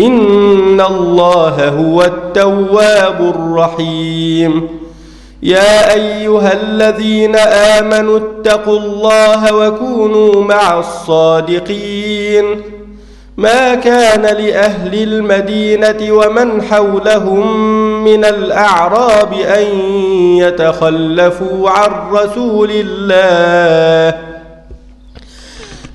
إن الله هو التواب الرحيم. يا أيها الذين آمنوا اتقوا الله وكونوا مع الصادقين. ما كان لأهل المدينة ومن حولهم من الأعراب أن يتخلفوا عن رسول الله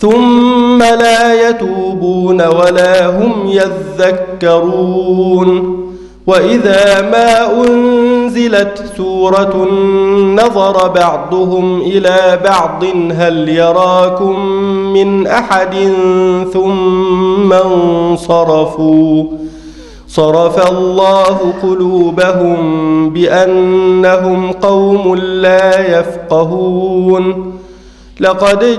ثم لا يتوبون ولا هم يذكرون. وإذا ما أنزلت سورة نظر بعضهم إلى بعض هل يراكم من أحد ثم انصرفوا. صرف الله قلوبهم بأنهم قوم لا يفقهون. لقد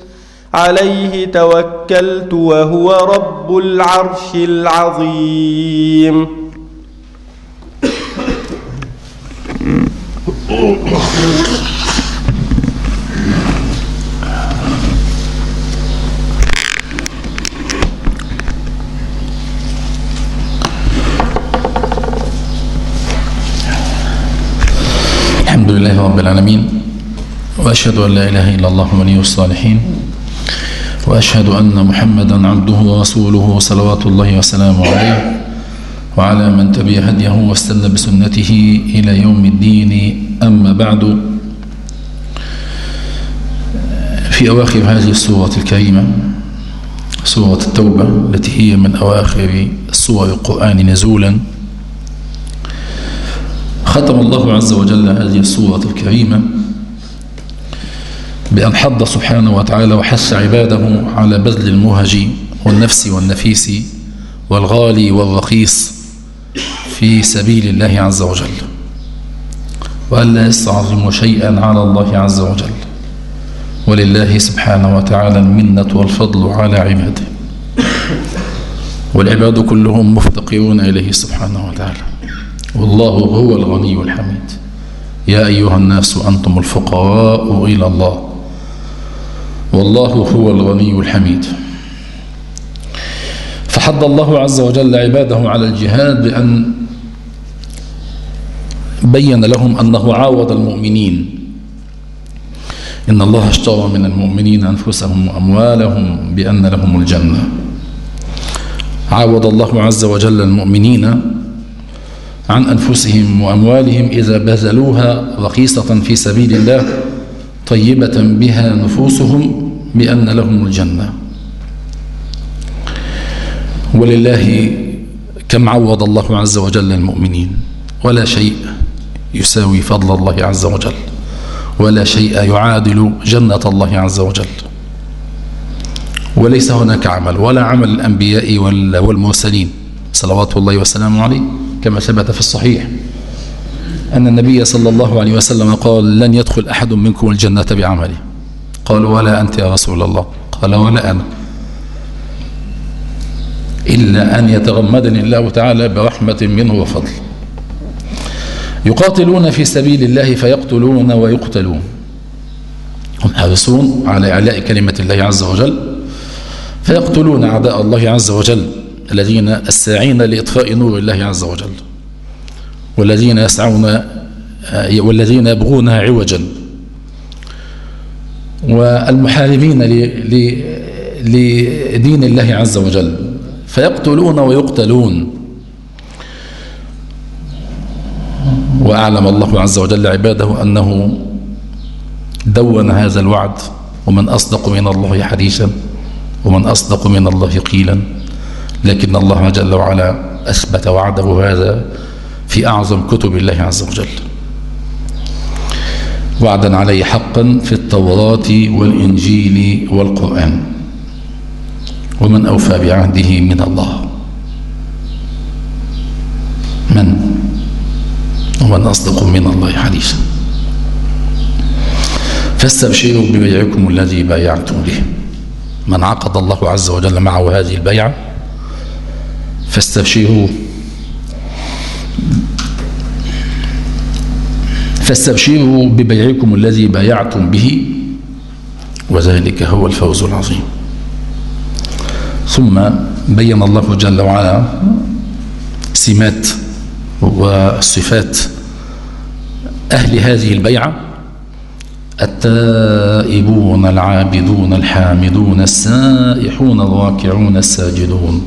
عليه توكلت وهو رب العرش العظيم. الحمد لله رب العالمين وأشهد أن لا إله إلا الله ولي الصالحين. وأشهد أن محمدا عبده ورسوله صلوات الله وسلامه عليه وعلى من تبع هديه واستنى بسنته إلى يوم الدين. أما بعد في أواخر هذه السورة الكريمة سورة التوبة التي هي من أواخر سور القرآن نزولا ختم الله عز وجل هذه السورة الكريمة بأن حض سبحانه وتعالى وحث عباده على بذل المهج والنفس والنفيس والغالي والرخيص في سبيل الله عز وجل. وألا يستعظموا شيئا على الله عز وجل. ولله سبحانه وتعالى المنة والفضل على عباده. والعباد كلهم مفتقرون إليه سبحانه وتعالى. والله هو الغني الحميد. يا أيها الناس أنتم الفقراء إلى الله. والله هو الغني الحميد. فحض الله عز وجل عباده على الجهاد بأن بين لهم أنه عاوض المؤمنين. إن الله اشترى من المؤمنين أنفسهم وأموالهم بأن لهم الجنة. عاوض الله عز وجل المؤمنين عن أنفسهم وأموالهم إذا بذلوها رخيصة في سبيل الله طيبة بها نفوسهم بأن لهم الجنة. ولله كم عوض الله عز وجل المؤمنين ولا شيء يساوي فضل الله عز وجل. ولا شيء يعادل جنة الله عز وجل. وليس هناك عمل ولا عمل الأنبياء والمرسلين. صلوات الله وسلامه عليه كما ثبت في الصحيح. أن النبي صلى الله عليه وسلم قال لن يدخل أحد منكم الجنة بعمله. قال ولا أنت يا رسول الله. قال ولا أنا. إلا أن يتغمدني الله تعالى برحمة منه وفضل. يقاتلون في سبيل الله فيقتلون ويقتلون. هم حريصون على إعلاء كلمة الله عز وجل. فيقتلون أعداء الله عز وجل الذين الساعين لإطفاء نور الله عز وجل. والذين يسعون والذين يبغونها عوجا. والمحاربين لدين الله عز وجل فيقتلون ويقتلون. وأعلم الله عز وجل عباده أنه دون هذا الوعد ومن أصدق من الله حديثا ومن أصدق من الله قيلا. لكن الله جل وعلا أثبت وعده هذا في أعظم كتب الله عز وجل. وعدا عليه حقا في التوراة والإنجيل والقرآن. ومن أوفى بعهده من الله. من؟ ومن أصدق من الله حديثا. فاستبشروا ببيعكم الذي بايعتم به. من عقد الله عز وجل معه هذه البيعة فاستبشروا فاستبشروا ببيعكم الذي بايعتم به وذلك هو الفوز العظيم. ثم بين الله جل وعلا سمات وصفات أهل هذه البيعة التائبون العابدون الحامدون السائحون الراكعون الساجدون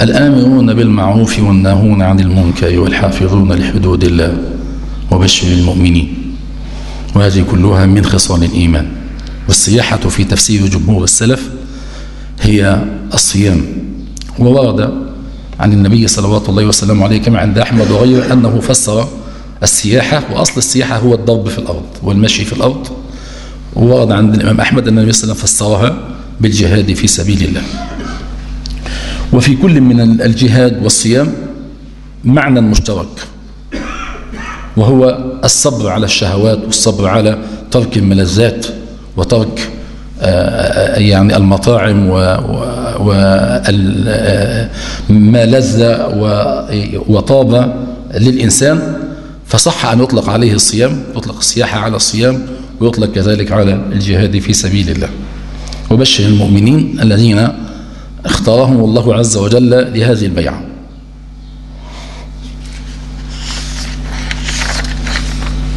الآمرون بالمعروف والناهون عن المنكر والحافظون لحدود الله. وبشر المؤمنين. وهذه كلها من خصال الإيمان. والسياحة في تفسير جمهور السلف هي الصيام. وورد عن النبي صلوات الله وسلامه عليه كما عند أحمد وغيره أنه فسر السياحة وأصل السياحة هو الضرب في الأرض والمشي في الأرض. وورد عند الإمام أحمد أن النبي صلى الله عليه وسلم فسرها بالجهاد في سبيل الله. وفي كل من الجهاد والصيام معنى مشترك. وهو الصبر على الشهوات والصبر على ترك الملذات وترك آه، يعني المطاعم وما لذ وطاب للإنسان. فصح أن يطلق عليه الصيام يطلق السياحة على الصيام ويطلق كذلك على الجهاد في سبيل الله. وبشر المؤمنين الذين اختارهم الله عز وجل لهذه البيعة.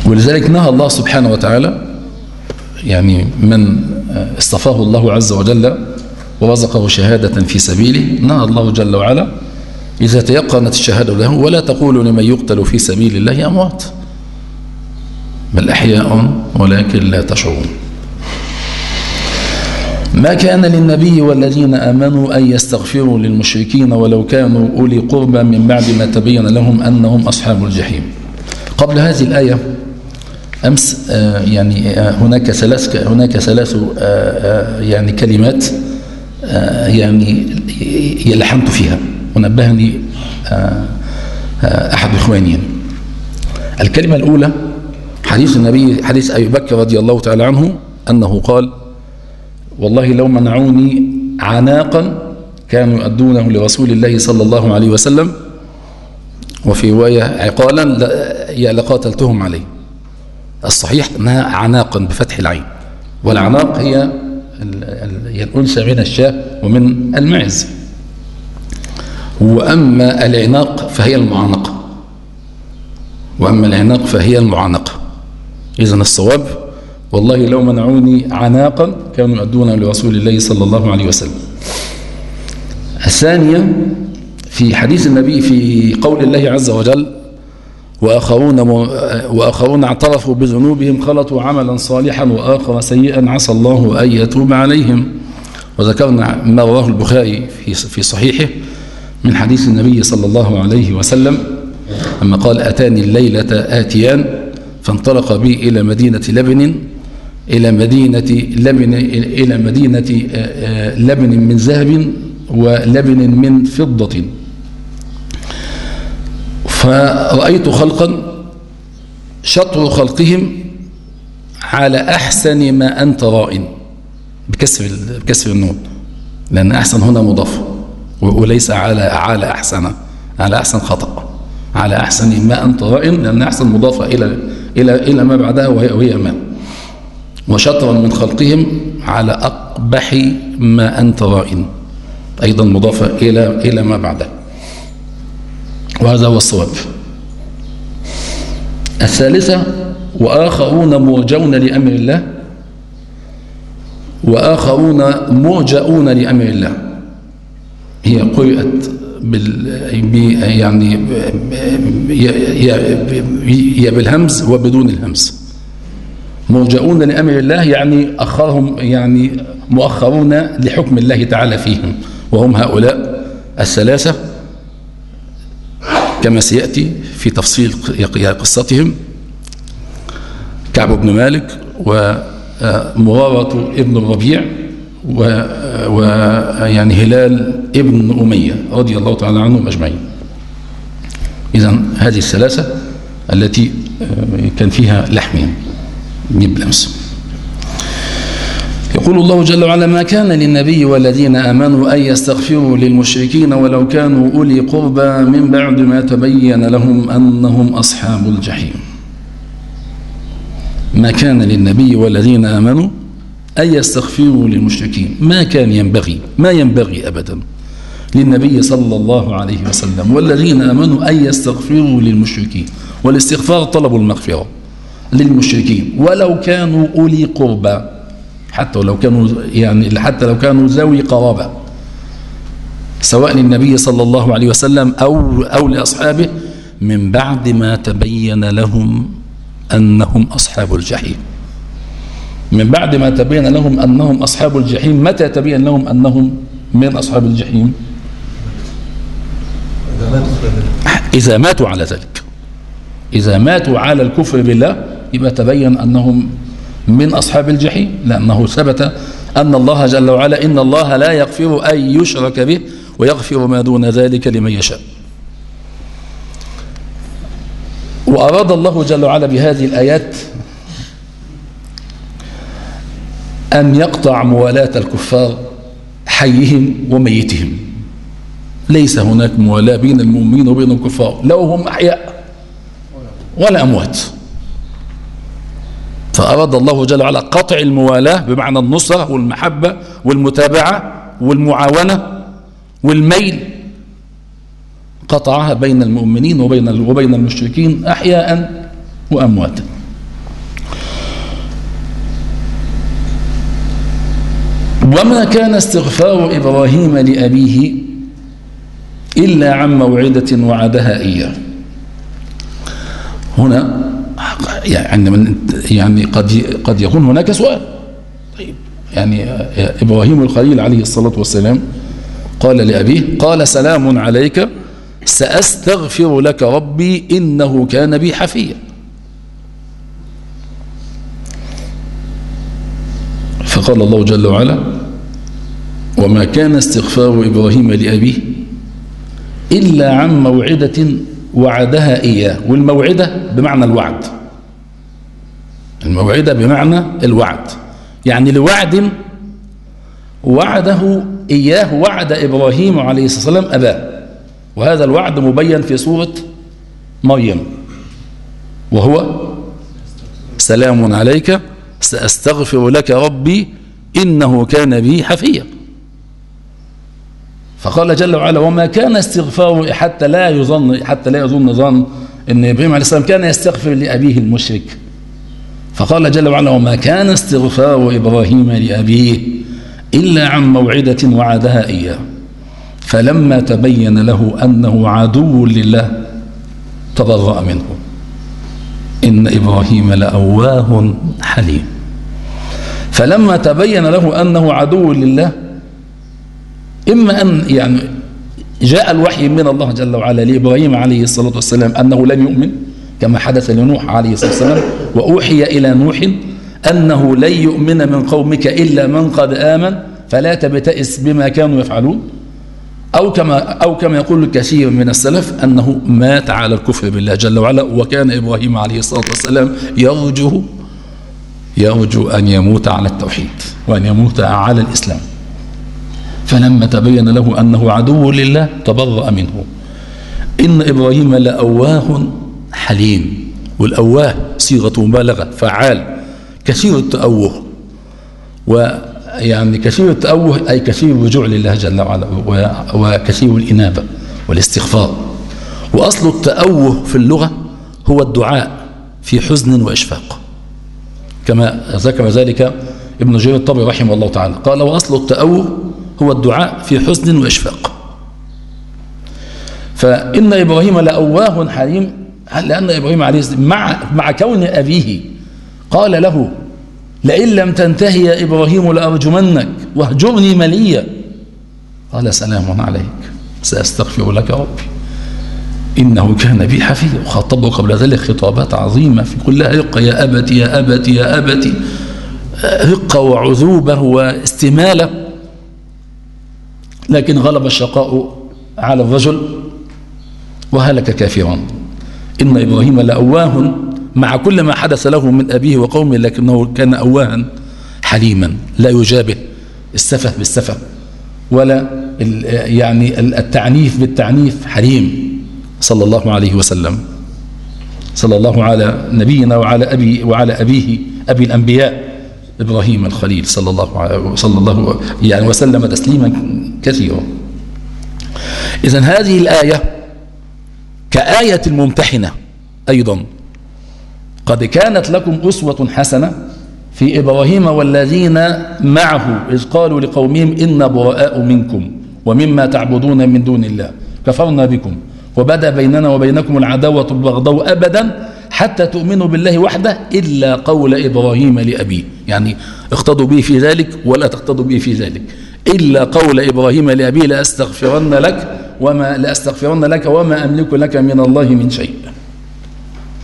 ولذلك نهى الله سبحانه وتعالى يعني من اصطفاه الله عز وجل ورزقه شهادة في سبيله نهى الله جل وعلا إذا تيقنت الشهادة له ولا تقولوا لمن يقتل في سبيل الله أموات بل أحياء ولكن لا تشعرون ما كان للنبي والذين آمنوا أن يستغفروا للمشركين ولو كانوا أولي قربى من بعد ما تبين لهم أنهم أصحاب الجحيم. قبل هذه الآية أمس آه، يعني آه، هناك ثلاث هناك ثلاث آه، يعني كلمات يعني يلحنت فيها. ونبهني أحد إخواني. الكلمة الأولى حديث النبي حديث أبي بكر رضي الله تعالى عنه أنه قال والله لو منعوني عناقا كانوا يؤدونه لرسول الله صلى الله عليه وسلم وفي رواية عقالا لقاتلتهم عليه. الصحيح أنها عناقا بفتح العين. والعناق هي هي الأنثى من الشاة ومن المعز. وأما العناق فهي المعانقة وأما العناق فهي المعانقة إذا الصواب والله لو منعوني عناقا كانوا يؤدون لرسول الله صلى الله عليه وسلم. الثانية في حديث النبي في قول الله عز وجل وآخرون, وآخرون اعترفوا بذنوبهم خلطوا عملا صالحا وآخر سيئا عسى الله أن يتوب عليهم. وذكرنا ما رواه البخاري في في صحيحه من حديث النبي صلى الله عليه وسلم أما قال أتاني الليلة آتيان فانطلق بي إلى مدينة لبن إلى مدينة لبن إلى مدينة آه، آه، لبن من ذهب ولبن من فضة. فرأيت خلقا شطر خلقهم على أحسن ما أنت رائن بكسر, بكسر النون. لأن أحسن هنا مضاف. وليس على على أحسن. على أحسن خطأ. على أحسن ما أنت رائن لأن أحسن مضافة إلى إلى إلى ما بعدها وهي, وهي ما. وشطرا من خلقهم على أقبح ما أنت رائن أيضا مضافة إلى إلى ما بعده وهذا هو الصواب. الثالثة وآخرون مرجون لأمر الله. وآخرون مرجؤون لأمر الله. هي قرأت بال يعني يا بالهمز وبدون الهمز. مرجؤون لأمر الله يعني أخرهم يعني مؤخرون لحكم الله تعالى فيهم. وهم هؤلاء الثلاثة. كما سيأتي في تفصيل قصتهم كعب بن مالك ومرارة ابن الربيع ويعني هلال ابن أمية رضي الله تعالى عنهم أجمعين. إذا هذه الثلاثة التي كان فيها لحمهم بالأمس. يقول الله جل وعلا ما كان للنبي والذين آمنوا أن يستغفروا للمشركين ولو كانوا أولي قربى من بعد ما تبين لهم أنهم أصحاب الجحيم. ما كان للنبي والذين آمنوا أن يستغفروا للمشركين. ما كان ينبغي ما ينبغي أبدا للنبي صلى الله عليه وسلم والذين آمنوا أن يستغفروا للمشركين. والاستغفار طلب المغفرة للمشركين. ولو كانوا أولي قربى. حتى لو كانوا يعني حتى لو كانوا ذوي قرابة سواء للنبي صلى الله عليه وسلم أو, أو لأصحابه من بعد ما تبين لهم أنهم أصحاب الجحيم. من بعد ما تبين لهم أنهم أصحاب الجحيم متى تبين لهم أنهم من أصحاب الجحيم؟ إذا ماتوا على ذلك. إذا ماتوا على الكفر بالله يبقى تبين أنهم من أصحاب الجحيم؟ لأنه ثبت أن الله جل وعلا إن الله لا يغفر أن يشرك به ويغفر ما دون ذلك لمن يشاء. وأراد الله جل وعلا بهذه الآيات أن يقطع موالاة الكفار حيهم وميتهم. ليس هناك موالاة بين المؤمنين وبين الكفار لو هم أحياء ولا أموات. فأراد الله جل وعلا قطع الموالاة بمعنى النصرة والمحبة والمتابعة والمعاونة والميل. قطعها بين المؤمنين وبين وبين المشركين أحياء وأمواتا وما كان استغفار إبراهيم لأبيه إلا عن موعدة وعدها إياه. هنا يعني من يعني قد قد يكون هناك سؤال. طيب يعني إبراهيم الخليل عليه الصلاة والسلام قال لأبيه قال سلام عليك سأستغفر لك ربي إنه كان بي حفيا. فقال الله جل وعلا وما كان استغفار إبراهيم لأبيه إلا عن موعدة وعدها إياه. والموعدة بمعنى الوعد. الموعدة بمعنى الوعد. يعني لوعد وعده إياه وعد إبراهيم عليه الصلاة والسلام أباه. وهذا الوعد مبين في سورة مريم. وهو سلام عليك سأستغفر لك ربي إنه كان بي حفيا. فقال جل وعلا وما كان استغفاره حتى لا يظن حتى لا يظن ظن إن إبراهيم عليه السلام كان يستغفر لأبيه المشرك. فقال جل وعلا وما كان استغفار إبراهيم لأبيه إلا عن موعدة وعدها إياه. فلما تبين له أنه عدو لله تبرأ منه. إن إبراهيم لأواه حليم. فلما تبين له أنه عدو لله إما أن يعني جاء الوحي من الله جل وعلا لإبراهيم عليه الصلاة والسلام أنه لن يؤمن كما حدث لنوح عليه الصلاة والسلام وأوحي إلى نوح أنه لن يؤمن من قومك إلا من قد آمن فلا تبتئس بما كانوا يفعلون. أو كما, أو كما يقول كثير من السلف أنه مات على الكفر بالله جل وعلا وكان إبراهيم عليه الصلاة والسلام يرجو يرجو أن يموت على التوحيد وأن يموت على الإسلام. فلما تبين له أنه عدو لله تبرأ منه. إن إبراهيم لأواه حليم والأواه صيغة مبالغة فعال كثير التأوه. ويعني كثير التأوه أي كثير الرجوع لله جل وعلا وكثير الإنابة والاستغفار. وأصل التأوه في اللغة هو الدعاء في حزن وإشفاق. كما ذكر ذلك ابن جرير الطبري رحمه الله تعالى. قال وأصل التأوه هو الدعاء في حزن وإشفاق. فإن إبراهيم لأواه حليم لأن إبراهيم عليه السلام مع, مع كون أبيه قال له لئن لم تنتهي يا إبراهيم لأرجمنك واهجرني مليا. قال سلام عليك. سأستغفر لك ربي. إنه كان بي حفيا وخاطبه قبل ذلك خطابات عظيمة في كلها رقة يا أبت يا أبت يا أبت رقة وعذوبة واستمالة. لكن غلب الشقاء على الرجل وهلك كافرا. إن إبراهيم لأواه مع كل ما حدث له من أبيه وقومه لكنه كان أواها حليما لا يجابه السفه بالسفه ولا يعني التعنيف بالتعنيف حليم صلى الله عليه وسلم. صلى الله على نبينا وعلى أبي وعلى أبيه أبي الأنبياء إبراهيم الخليل صلى الله عليه صلى الله يعني وسلم تسليما كثيرا. إذا هذه الآية كآية الممتحنة أيضا. قد كانت لكم أسوة حسنة في إبراهيم والذين معه إذ قالوا لقومهم إن براء منكم ومما تعبدون من دون الله. كفرنا بكم. وبدا بيننا وبينكم العداوة البغضاء أبدا حتى تؤمنوا بالله وحده إلا قول إبراهيم لأبيه. يعني اقتضوا به في ذلك ولا تقتضوا به في ذلك. إلا قول إبراهيم لأبيه لأستغفرن لك وما لأستغفرن لك وما أملك لك من الله من شيء.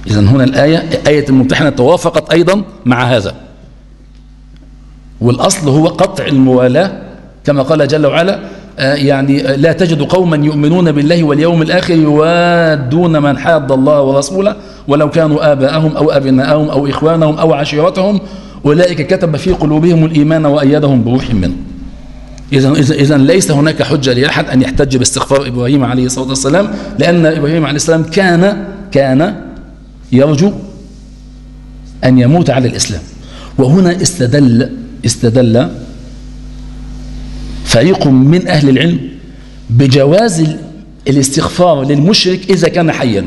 إذا هنا الآية آية الممتحنة توافقت أيضا مع هذا. والأصل هو قطع الموالاة كما قال جل وعلا آه، يعني لا تجد قوما يؤمنون بالله واليوم الآخر يوادون من حاد الله ورسوله ولو كانوا آباءهم أو أبناءهم أو إخوانهم أو عشيرتهم أولئك كتب في قلوبهم الإيمان وأيدهم بروح منه. إذا إذا ليس هناك حجة لأحد أن يحتج باستغفار إبراهيم عليه الصلاة والسلام لأن إبراهيم عليه السلام كان كان يرجو أن يموت على الإسلام. وهنا استدل استدل فريق من أهل العلم بجواز الاستغفار للمشرك إذا كان حيا.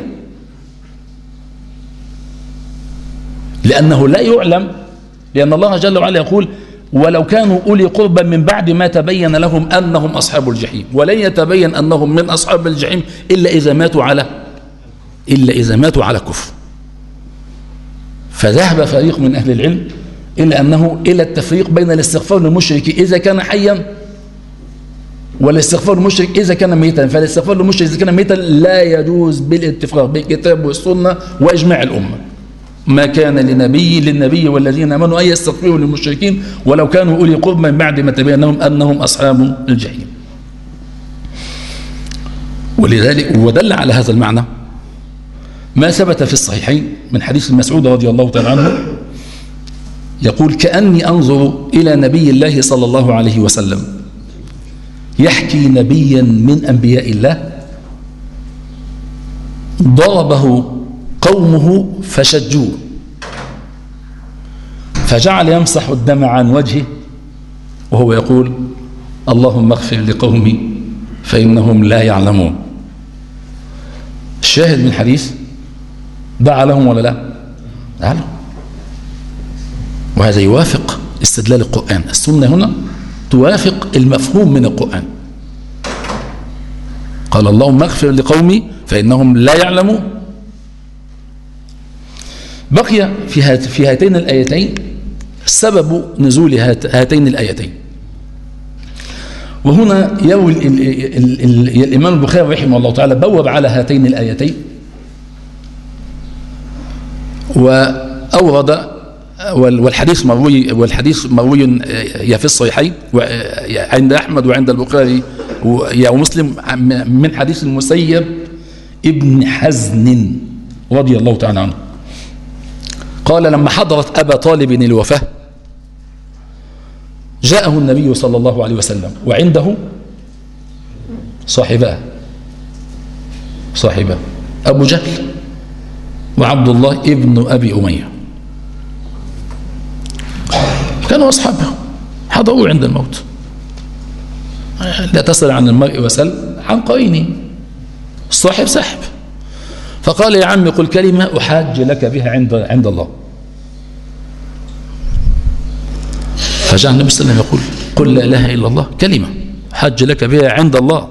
لأنه لا يعلم لأن الله جل وعلا يقول ولو كانوا أولي قربا من بعد ما تبين لهم أنهم أصحاب الجحيم. ولن يتبين أنهم من أصحاب الجحيم إلا إذا ماتوا على إلا إذا ماتوا على كفر. فذهب فريق من أهل العلم إلى أنه إلى التفريق بين الاستغفار للمشرك إذا كان حيا والاستغفار للمشرك إذا كان ميتا. فالاستغفار للمشرك إذا كان ميتا لا يجوز بالاتفاق بالكتاب والسنة وإجماع الأمة. ما كان لنبي للنبي والذين آمنوا أن يستغفروا للمشركين ولو كانوا أولي قرب من بعد ما تبين لهم أنهم أصحاب الجحيم. ولذلك ودل على هذا المعنى ما ثبت في الصحيحين من حديث المسعود رضي الله تعالى عنه يقول كأني أنظر إلى نبي الله صلى الله عليه وسلم يحكي نبيا من أنبياء الله ضربه قومه فشجوه. فجعل يمسح الدم عن وجهه وهو يقول اللهم اغفر لقومي فإنهم لا يعلمون. الشاهد من الحديث دعا لهم ولا لا؟ دعا لهم. وهذا يوافق استدلال القرآن. السنة هنا توافق المفهوم من القرآن. قال اللهم اغفر لقومي فإنهم لا يعلمون. بقي في في هاتين الآيتين سبب نزول هاتين الآيتين. وهنا يروي الإمام البخاري رحمه الله تعالى بوب على هاتين الآيتين وأورد والحديث مروي والحديث مروي يا في الصحيحين عند أحمد وعند البخاري ومسلم من حديث المسيب ابن حزن رضي الله تعالى عنه. قال لما حضرت أبا طالب الوفاة جاءه النبي صلى الله عليه وسلم وعنده صاحباه صاحبة أبو جهل وعبد الله ابن أبي أمية. كانوا أصحابه حضروا عند الموت. لا تسأل عن المرء وسل عن قرينه الصاحب سحب فقال يا عم قل كلمة أحاج لك بها عند عند الله. فجاء النبي صلى الله عليه وسلم يقول قل لا إله إلا الله كلمة حج لك بها عند الله.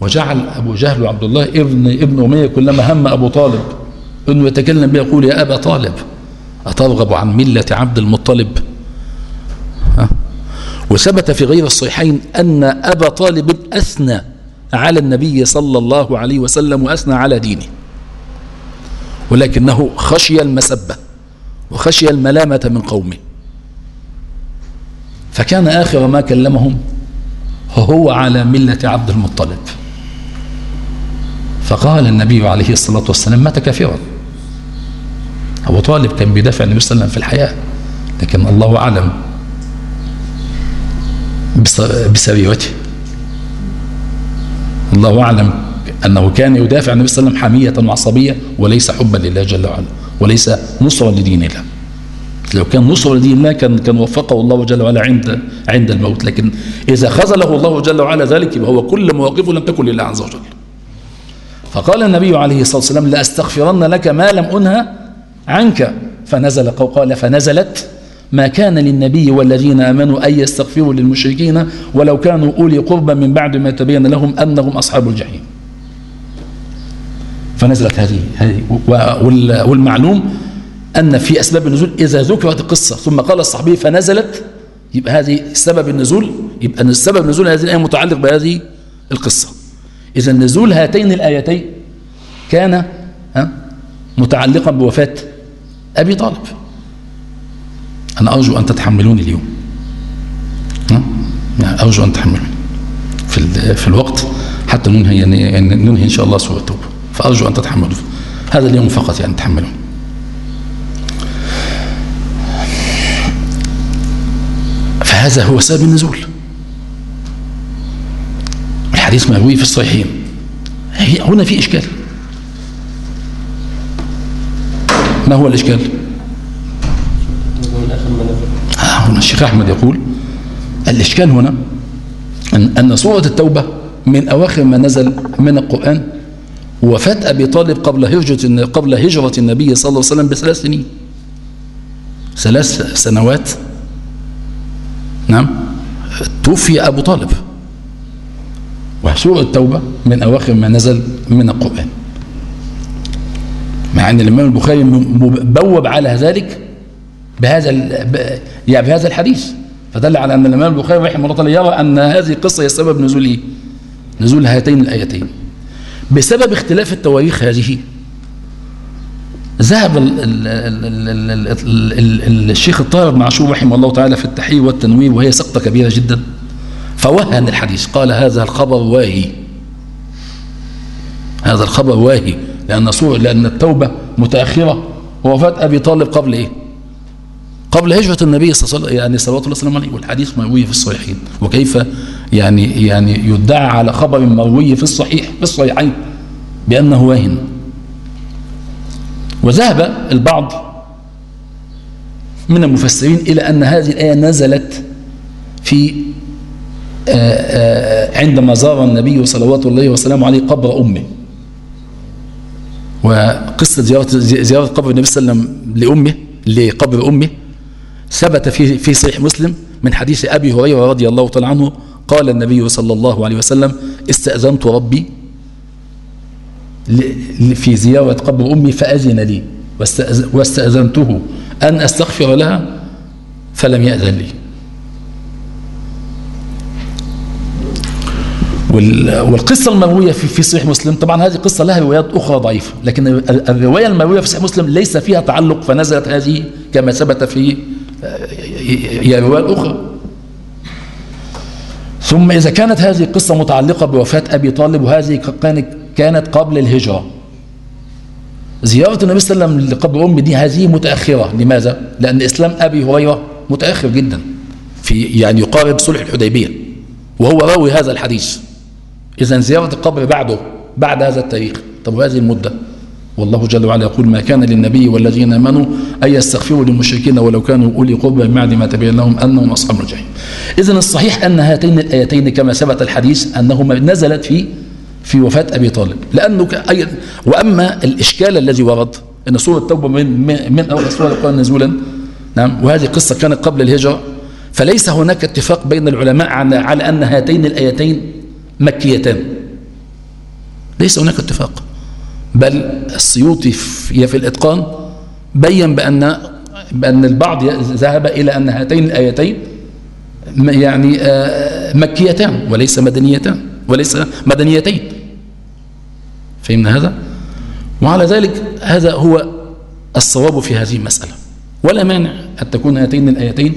وجعل أبو جهل وعبد الله ابن ابن أمية كلما هم أبو طالب أنه يتكلم به يقول يا أبا طالب أترغب عن ملة عبد المطلب؟ ها؟ وثبت في غير الصحيحين أن أبا طالب أثنى على النبي صلى الله عليه وسلم وأثنى على دينه. ولكنه خشي المسبة وخشي الملامة من قومه. فكان آخر ما كلمهم هو على ملة عبد المطلب. فقال النبي عليه الصلاة والسلام مات كافرا؟ أبو طالب كان بيدافع النبي صلى الله عليه وسلم في الحياة لكن الله أعلم بسريرته الله أعلم أنه كان يدافع النبي صلى الله عليه وسلم حمية وعصبية وليس حبا لله جل وعلا وليس نصرا لدين الله. لو كان نصر لدين الله كان كان وفقه الله جل وعلا عند عند الموت لكن إذا خذله الله جل وعلا ذلك هو كل مواقفه لم تكن لله عز وجل. فقال النبي عليه الصلاة والسلام لأستغفرن لك ما لم أنهى عنك. فنزل قال فنزلت ما كان للنبي والذين آمنوا أن يستغفروا للمشركين ولو كانوا أولي قربا من بعد ما تبين لهم أنهم أصحاب الجحيم. فنزلت هذه هذه والمعلوم أن في أسباب النزول إذا ذكرت القصة ثم قال الصحابي فنزلت يبقى هذه سبب النزول يبقى أن السبب نزول هذه الآية متعلق بهذه القصة. إذا نزول هاتين الآيتين كان متعلقا بوفاة أبي طالب. أنا أرجو أن تتحملوني اليوم. يعني أرجو أن تحملوني. في, في الوقت حتى ننهي, يعني ننهي إن شاء الله سورة التوبة. فأرجو أن تتحملوا. هذا اليوم فقط يعني تحملون فهذا هو سبب النزول. الحديث مروي في الصحيحين. هنا في إشكال. ما هو الإشكال؟ هنا الشيخ أحمد يقول الإشكال هنا أن, أن سورة التوبة من أواخر ما نزل من القرآن وفاة أبي طالب قبل هجرة قبل هجرة النبي صلى الله عليه وسلم بثلاث سنين. ثلاث سنوات. نعم. توفي أبو طالب. وسورة التوبة من أواخر ما نزل من القرآن. مع أن الإمام البخاري بوب على ذلك بهذا يعني بهذا الحديث. فدل على أن الإمام البخاري رحمه الله تعالى يرى أن هذه القصة هي سبب نزول إيه؟ نزول هاتين الآيتين. بسبب اختلاف التواريخ هذه ذهب ال ال ال ال ال الشيخ الطاهر عاشور رحمه الله تعالى في التحرير والتنوير وهي سقطة كبيرة جدا فوهن الحديث قال هذا الخبر واهي. هذا الخبر واهي لأن صور لأن التوبة متأخرة. ووفاة أبي طالب قبل إيه؟ قبل هجرة النبي صلى الله عليه يعني الله عليه وسلم والحديث مروي في الصحيحين. وكيف يعني يعني يدعى على خبر مروي في الصحيح في الصحيحين بأنه واهن وذهب البعض من المفسرين إلى أن هذه الآية نزلت في آآ آآ عندما زار النبي صلوات الله وسلامه عليه قبر أمه. وقصة زيارة, زيارة قبر النبي صلى الله عليه وسلم لأمه لقبر أمه ثبت في في صحيح مسلم من حديث أبي هريرة رضي الله تعالى عنه قال النبي صلى الله عليه وسلم استأذنت ربي في زيارة قبر أمي فأذن لي واستأذنته أن أستغفر لها فلم يأذن لي. والقصة المروية في صحيح مسلم طبعا هذه قصة لها روايات أخرى ضعيفة لكن الرواية المروية في صحيح مسلم ليس فيها تعلق فنزلت هذه كما ثبت في هي روايات أخرى. ثم إذا كانت هذه القصة متعلقة بوفاة أبي طالب وهذه كانت قبل الهجرة. زيارة النبي صلى الله عليه وسلم لقبر أمي دي هذه متأخرة. لماذا؟ لأن إسلام أبي هريرة متأخر جدا في يعني يقارب صلح الحديبية وهو راوي هذا الحديث. إذا زيارة القبر بعده بعد هذا التاريخ. طب وهذه المدة. والله جل وعلا يقول ما كان للنبي والذين آمنوا أن يستغفروا للمشركين ولو كانوا أولي قربى من بعد ما تبين لهم أنهم أصحاب الجحيم. اذا الصحيح أن هاتين الآيتين كما ثبت الحديث أنهما نزلت في في وفاة أبي طالب. لأنه وأما الإشكال الذي ورد إن سورة التوبة من من أول سورة القرآن نزولا نعم وهذه قصة كانت قبل الهجرة فليس هناك اتفاق بين العلماء على أن هاتين الآيتين مكيتان. ليس هناك اتفاق. بل السيوطي في, في الإتقان بين بأن بأن البعض ذهب إلى أن هاتين الآيتين يعني آه، مكيتان وليس مدنيتان وليس مدنيتين. فهمنا هذا؟ وعلى ذلك هذا هو الصواب في هذه المسألة. ولا مانع أن تكون هاتين الآيتين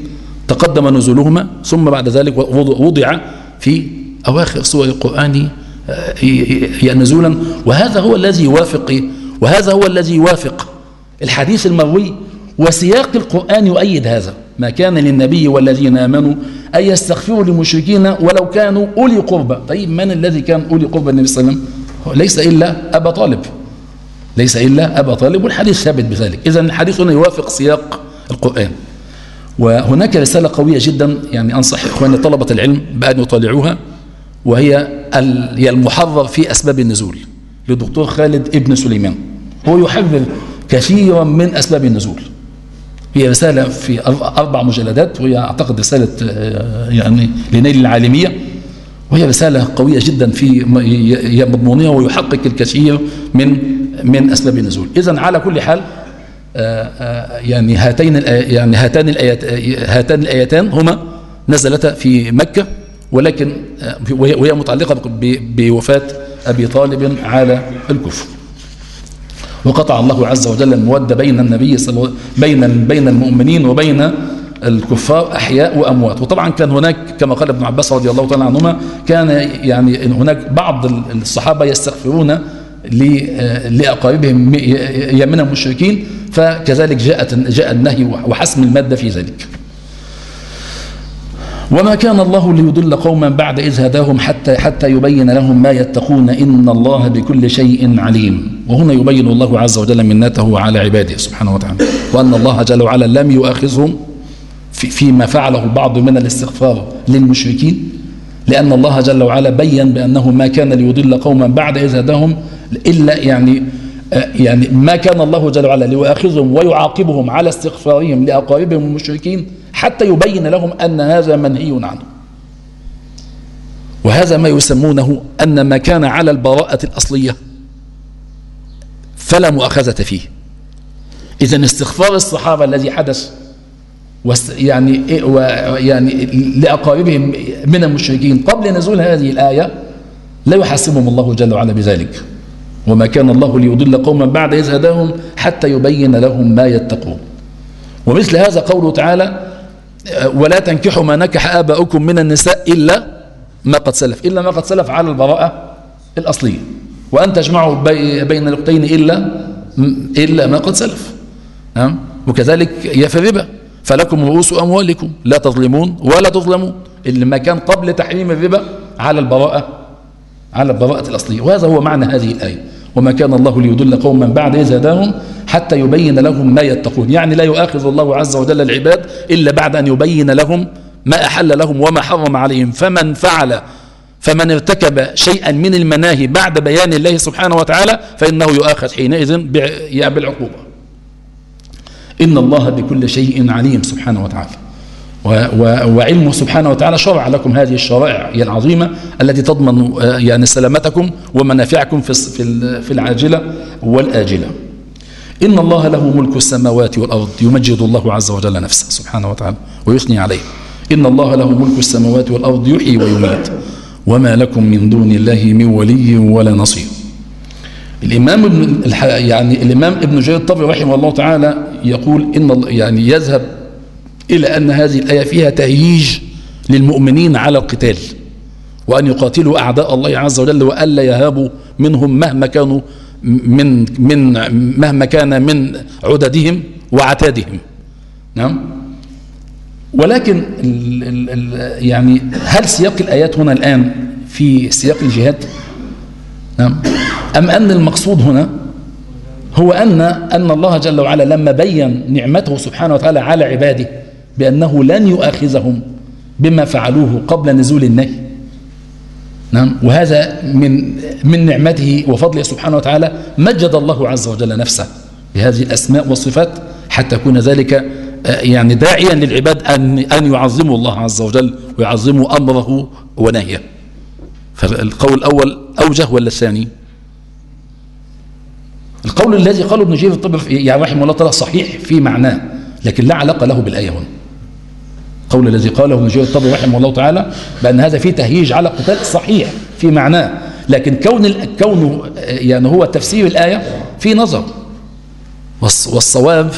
تقدم نزولهما ثم بعد ذلك وضع في أواخر سور القرآن نزولا. وهذا هو الذي يوافق وهذا هو الذي يوافق الحديث المروي وسياق القرآن يؤيد هذا. ما كان للنبي والذين آمنوا أن يستغفروا للمشركين ولو كانوا أولي قربى. طيب من الذي كان أولي قربى النبي صلى الله عليه وسلم؟ ليس إلا أبا طالب. ليس إلا أبا طالب والحديث ثابت بذلك. إذا الحديث هنا يوافق سياق القرآن. وهناك رسالة قوية جدا يعني أنصح إخواني طلبة العلم بأن يطالعوها. وهي هي المحرر في أسباب النزول للدكتور خالد ابن سليمان. هو يحرر كثيرا من أسباب النزول. هي رسالة في أربع مجلدات وهي أعتقد رسالة آه، يعني لنيل العالمية. وهي رسالة قوية جدا في مضمونها ويحقق الكثير من من أسباب النزول. إذا على كل حال آه، آه، يعني هاتين يعني هاتان الآيات هاتان الآيتان هما نزلتا في مكة. ولكن آه، وهي متعلقة بوفاة أبي طالب على الكفر. وقطع الله عز وجل المودة بين النبي صلى بين بين المؤمنين وبين الكفار أحياء وأموات. وطبعا كان هناك كما قال ابن عباس رضي الله تعالى عنهما كان يعني هناك بعض الصحابة يستغفرون آه، لأقاربهم من المشركين فكذلك جاءت جاء النهي وحسم المادة في ذلك. وما كان الله ليضل قوما بعد إذ هداهم حتى حتى يبين لهم ما يتقون إن الله بكل شيء عليم. وهنا يبين الله عز وجل منته على عباده سبحانه وتعالى. وأن الله جل وعلا لم يؤاخذهم في فيما فعله البعض من الاستغفار للمشركين لأن الله جل وعلا بين بأنه ما كان ليضل قوما بعد إذ هداهم إلا يعني يعني ما كان الله جل وعلا ليؤاخذهم ويعاقبهم على استغفارهم لأقاربهم المشركين حتى يبين لهم أن هذا منهي عنه. وهذا ما يسمونه أن ما كان على البراءة الأصلية فلا مؤاخذة فيه. إذا استغفار الصحابة الذي حدث يعني يعني لأقاربهم من المشركين قبل نزول هذه الآية لا يحاسبهم الله جل وعلا بذلك. وما كان الله ليضل قوما بعد إذ هداهم حتى يبين لهم ما يتقون. ومثل هذا قوله تعالى ولا تنكحوا ما نكح آباؤكم من النساء إلا ما قد سلف إلا ما قد سلف على البراءة الأصلية. وأن تجمعوا بين الأختين إلا إلا ما قد سلف. نعم؟ وكذلك يا الربا. فلكم رؤوس أموالكم لا تظلمون ولا تظلمون. اللي ما كان قبل تحريم الربا على البراءة على البراءة الأصلية. وهذا هو معنى هذه الآية. وما كان الله ليضل قوما بعد إذ هداهم حتى يبين لهم ما يتقون. يعني لا يؤاخذ الله عز وجل العباد إلا بعد أن يبين لهم ما أحل لهم وما حرم عليهم. فمن فعل فمن ارتكب شيئا من المناهي بعد بيان الله سبحانه وتعالى فإنه يؤاخذ حينئذ بالعقوبة إن الله بكل شيء عليم سبحانه وتعالى. وعلمه سبحانه وتعالى شرع لكم هذه الشرائع العظيمة التي تضمن آه، يعني سلامتكم ومنافعكم في في العاجلة والآجلة. إن الله له ملك السماوات والأرض يمجد الله عز وجل نفسه سبحانه وتعالى ويثني عليه. إن الله له ملك السماوات والأرض يحيي ويميت. وما لكم من دون الله من ولي ولا نصير. الإمام ابن يعني الإمام ابن جرير الطبري رحمه الله تعالى يقول إن يعني يذهب إلى أن هذه الآية فيها تهييج للمؤمنين على القتال وأن يقاتلوا أعداء الله عز وجل وألا يهابوا منهم مهما كانوا من من مهما كان من عددهم وعتادهم. نعم. ولكن ال ال ال يعني هل سياق الآيات هنا الآن في سياق الجهاد؟ نعم. أم أن المقصود هنا هو أن أن الله جل وعلا لما بين نعمته سبحانه وتعالى على عباده بأنه لن يؤاخذهم بما فعلوه قبل نزول النهي. نعم. وهذا من من نعمته وفضله سبحانه وتعالى مجد الله عز وجل نفسه بهذه الأسماء والصفات حتى يكون ذلك يعني داعيا للعباد أن أن يعظموا الله عز وجل ويعظموا أمره ونهيه. فالقول الأول أوجه ولا الثاني؟ القول الذي قاله ابن جرير الطبري يعني رحمه الله صحيح في معناه لكن لا علاقة له بالآية هنا. القول الذي قاله ابن جرير الطبري رحمه الله تعالى بأن هذا فيه تهييج على قتال صحيح في معناه لكن كون كونه يعني هو تفسير الآية في نظر. والصواب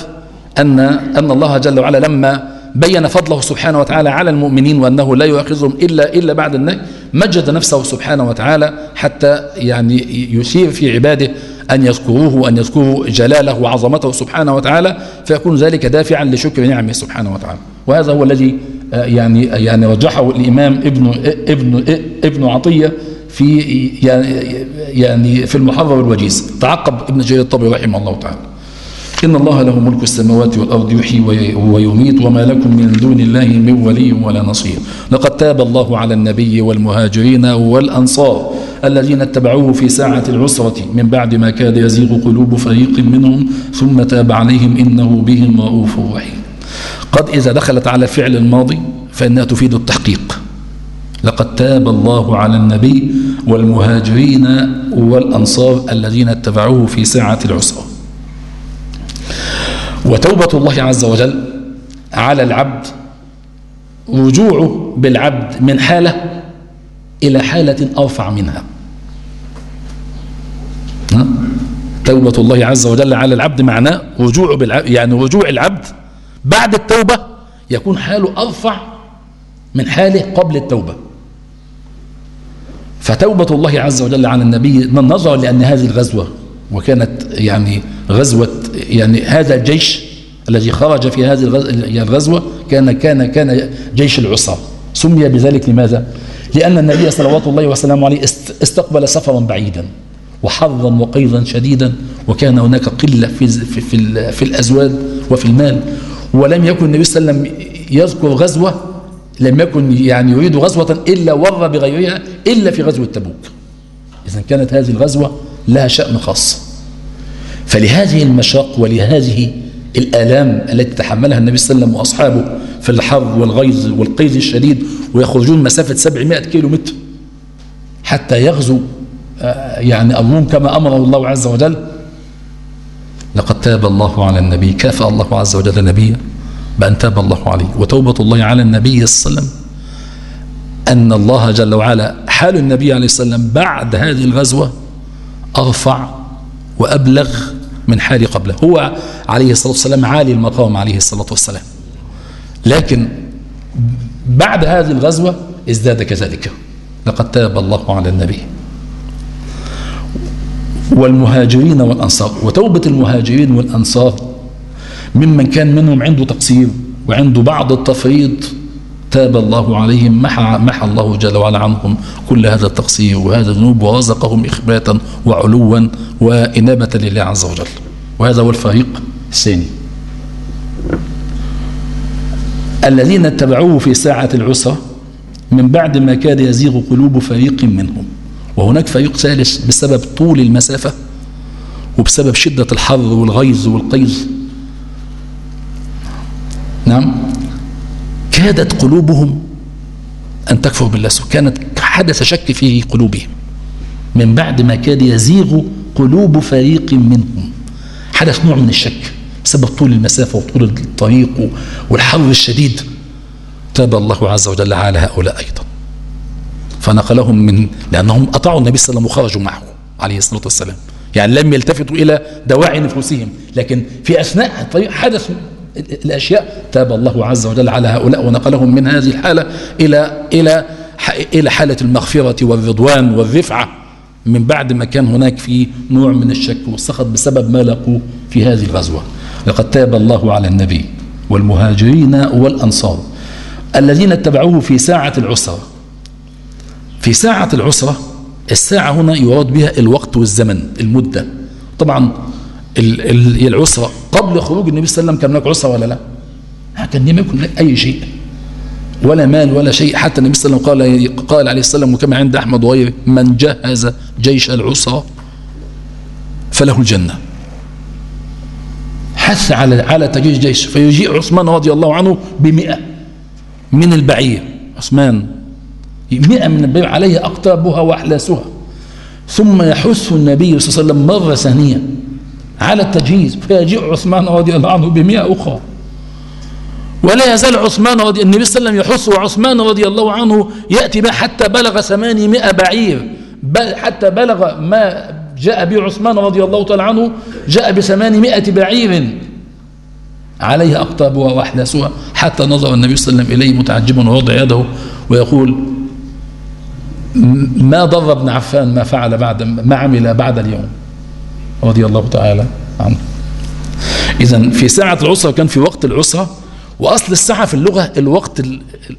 أن أن الله جل وعلا لما بين فضله سبحانه وتعالى على المؤمنين وأنه لا يؤاخذهم إلا إلا بعد النهي مجد نفسه سبحانه وتعالى حتى يعني يشير في عباده أن يذكروه وأن يذكروا جلاله وعظمته سبحانه وتعالى فيكون ذلك دافعا لشكر نعمه سبحانه وتعالى. وهذا هو الذي يعني يعني رجحه الإمام ابن ابن ابن عطية في يعني في المحرر الوجيز. تعقب ابن جرير الطبري رحمه الله تعالى. إن الله له ملك السماوات والأرض يحيي ويميت وما لكم من دون الله من ولي ولا نصير. لقد تاب الله على النبي والمهاجرين والأنصار الذين اتبعوه في ساعة العسرة. من بعد ما كاد يزيغ قلوب فريق منهم ثم تاب عليهم إنه بهم رؤوف رحيم. قد إذا دخلت على الفعل الماضي فإنها تفيد التحقيق. لقد تاب الله على النبي والمهاجرين والأنصار الذين اتبعوه في ساعة العسرة. وتوبة الله عز وجل على العبد رجوعه بالعبد من حالة إلى حالة أرفع منها. توبة الله عز وجل على العبد معناه رجوع بالعبد يعني رجوع العبد بعد التوبة يكون حاله أرفع من حاله قبل التوبة. فتوبة الله عز وجل على النبي نظرا لأن هذه الغزوة وكانت يعني غزوة يعني هذا الجيش الذي خرج في هذه الغزوة كان كان كان جيش العصا. سمي بذلك لماذا؟ لأن النبي صلوات الله وسلامه عليه استقبل سفرا بعيدا وحظا وقيظا شديدا وكان هناك قلة في, في, في, في الأزواج وفي المال. ولم يكن النبي صلى الله عليه وسلم يذكر غزوة لم يكن يعني يريد غزوة إلا ور بغيرها إلا في غزوة تبوك. إذا كانت هذه الغزوة لها شأن خاص. فلهذه المشاق ولهذه الآلام التي تحملها النبي صلى الله عليه وسلم وأصحابه في الحر والغيظ والقيظ الشديد ويخرجون مسافة 700 كيلو متر حتى يغزو يعني الروم كما أمره الله عز وجل لقد تاب الله على النبي. كافأ الله عز وجل نبيه بأن تاب الله عليه. وتوبة الله على النبي صلى الله عليه وسلم. أن الله جل وعلا حال النبي عليه والسلام بعد هذه الغزوة أرفع وأبلغ من حال قبله. هو عليه الصلاة والسلام عالي المقام عليه الصلاة والسلام. لكن بعد هذه الغزوة ازداد كذلك. لقد تاب الله على النبي. والمهاجرين والأنصار وتوبة المهاجرين والأنصار ممن كان منهم عنده تقصير وعنده بعض التفريط تاب الله عليهم محى, محى الله جل وعلا عنهم كل هذا التقصير وهذا الذنوب ورزقهم إخباتا وعلوا وإنابة لله عز وجل. وهذا هو الفريق الثاني. الذين اتبعوه في ساعة العسرة من بعد ما كاد يزيغ قلوب فريق منهم. وهناك فريق ثالث بسبب طول المسافة وبسبب شدة الحر والغيظ والقيظ. نعم. كادت قلوبهم أن تكفر بالله كانت حدث شك في قلوبهم. من بعد ما كاد يزيغ قلوب فريق منهم. حدث نوع من الشك بسبب طول المسافة وطول الطريق والحر الشديد. تاب الله عز وجل على هؤلاء أيضا. فنقلهم من لأنهم أطاعوا النبي صلى الله عليه وسلم وخرجوا معه عليه الصلاة والسلام. يعني لم يلتفتوا إلى دواعي نفوسهم لكن في أثناء الطريق حدث الأشياء تاب الله عز وجل على هؤلاء ونقلهم من هذه الحالة إلى إلى إلى حالة المغفرة والرضوان والرفعة. من بعد ما كان هناك في نوع من الشك والسخط بسبب ما لقوا في هذه الغزوة. لقد تاب الله على النبي والمهاجرين والأنصار الذين اتبعوه في ساعة العسرة. في ساعة العسرة الساعة هنا يراد بها الوقت والزمن المدة. طبعا العسرة قبل خروج النبي صلى الله عليه وسلم كان هناك عسرة ولا لا؟ كان لم يكن أي شيء. ولا مال ولا شيء. حتى النبي صلى الله عليه وسلم قال قال عليه السلام وكما عند أحمد وغيره من جهز جيش العسرة فله الجنة. حث على على تجهيز جيش. فيجيء عثمان رضي الله عنه بمئة من البعير. عثمان مئة من البعير عليه أقطابها وأحلاسها. ثم يحث النبي صلى الله عليه وسلم مرة ثانية على التجهيز فيجيء عثمان رضي الله عنه بمئة أخرى. ولا يزال عثمان رضي النبي صلى الله عليه وسلم يحث وعثمان رضي الله عنه يأتي به حتى بلغ ثمانمائة بعير. بل حتى بلغ ما جاء به عثمان رضي الله تعالى عنه جاء بثمانمائة بعير عليها أقطابها وأحداثها حتى نظر النبي صلى الله عليه وسلم إليه متعجبا ووضع يده ويقول ما ضر ابن عفان ما فعل بعد ما عمل بعد اليوم رضي الله تعالى عنه. إذا في ساعة العسرة كان في وقت العسرة وأصل الساعة في اللغة الوقت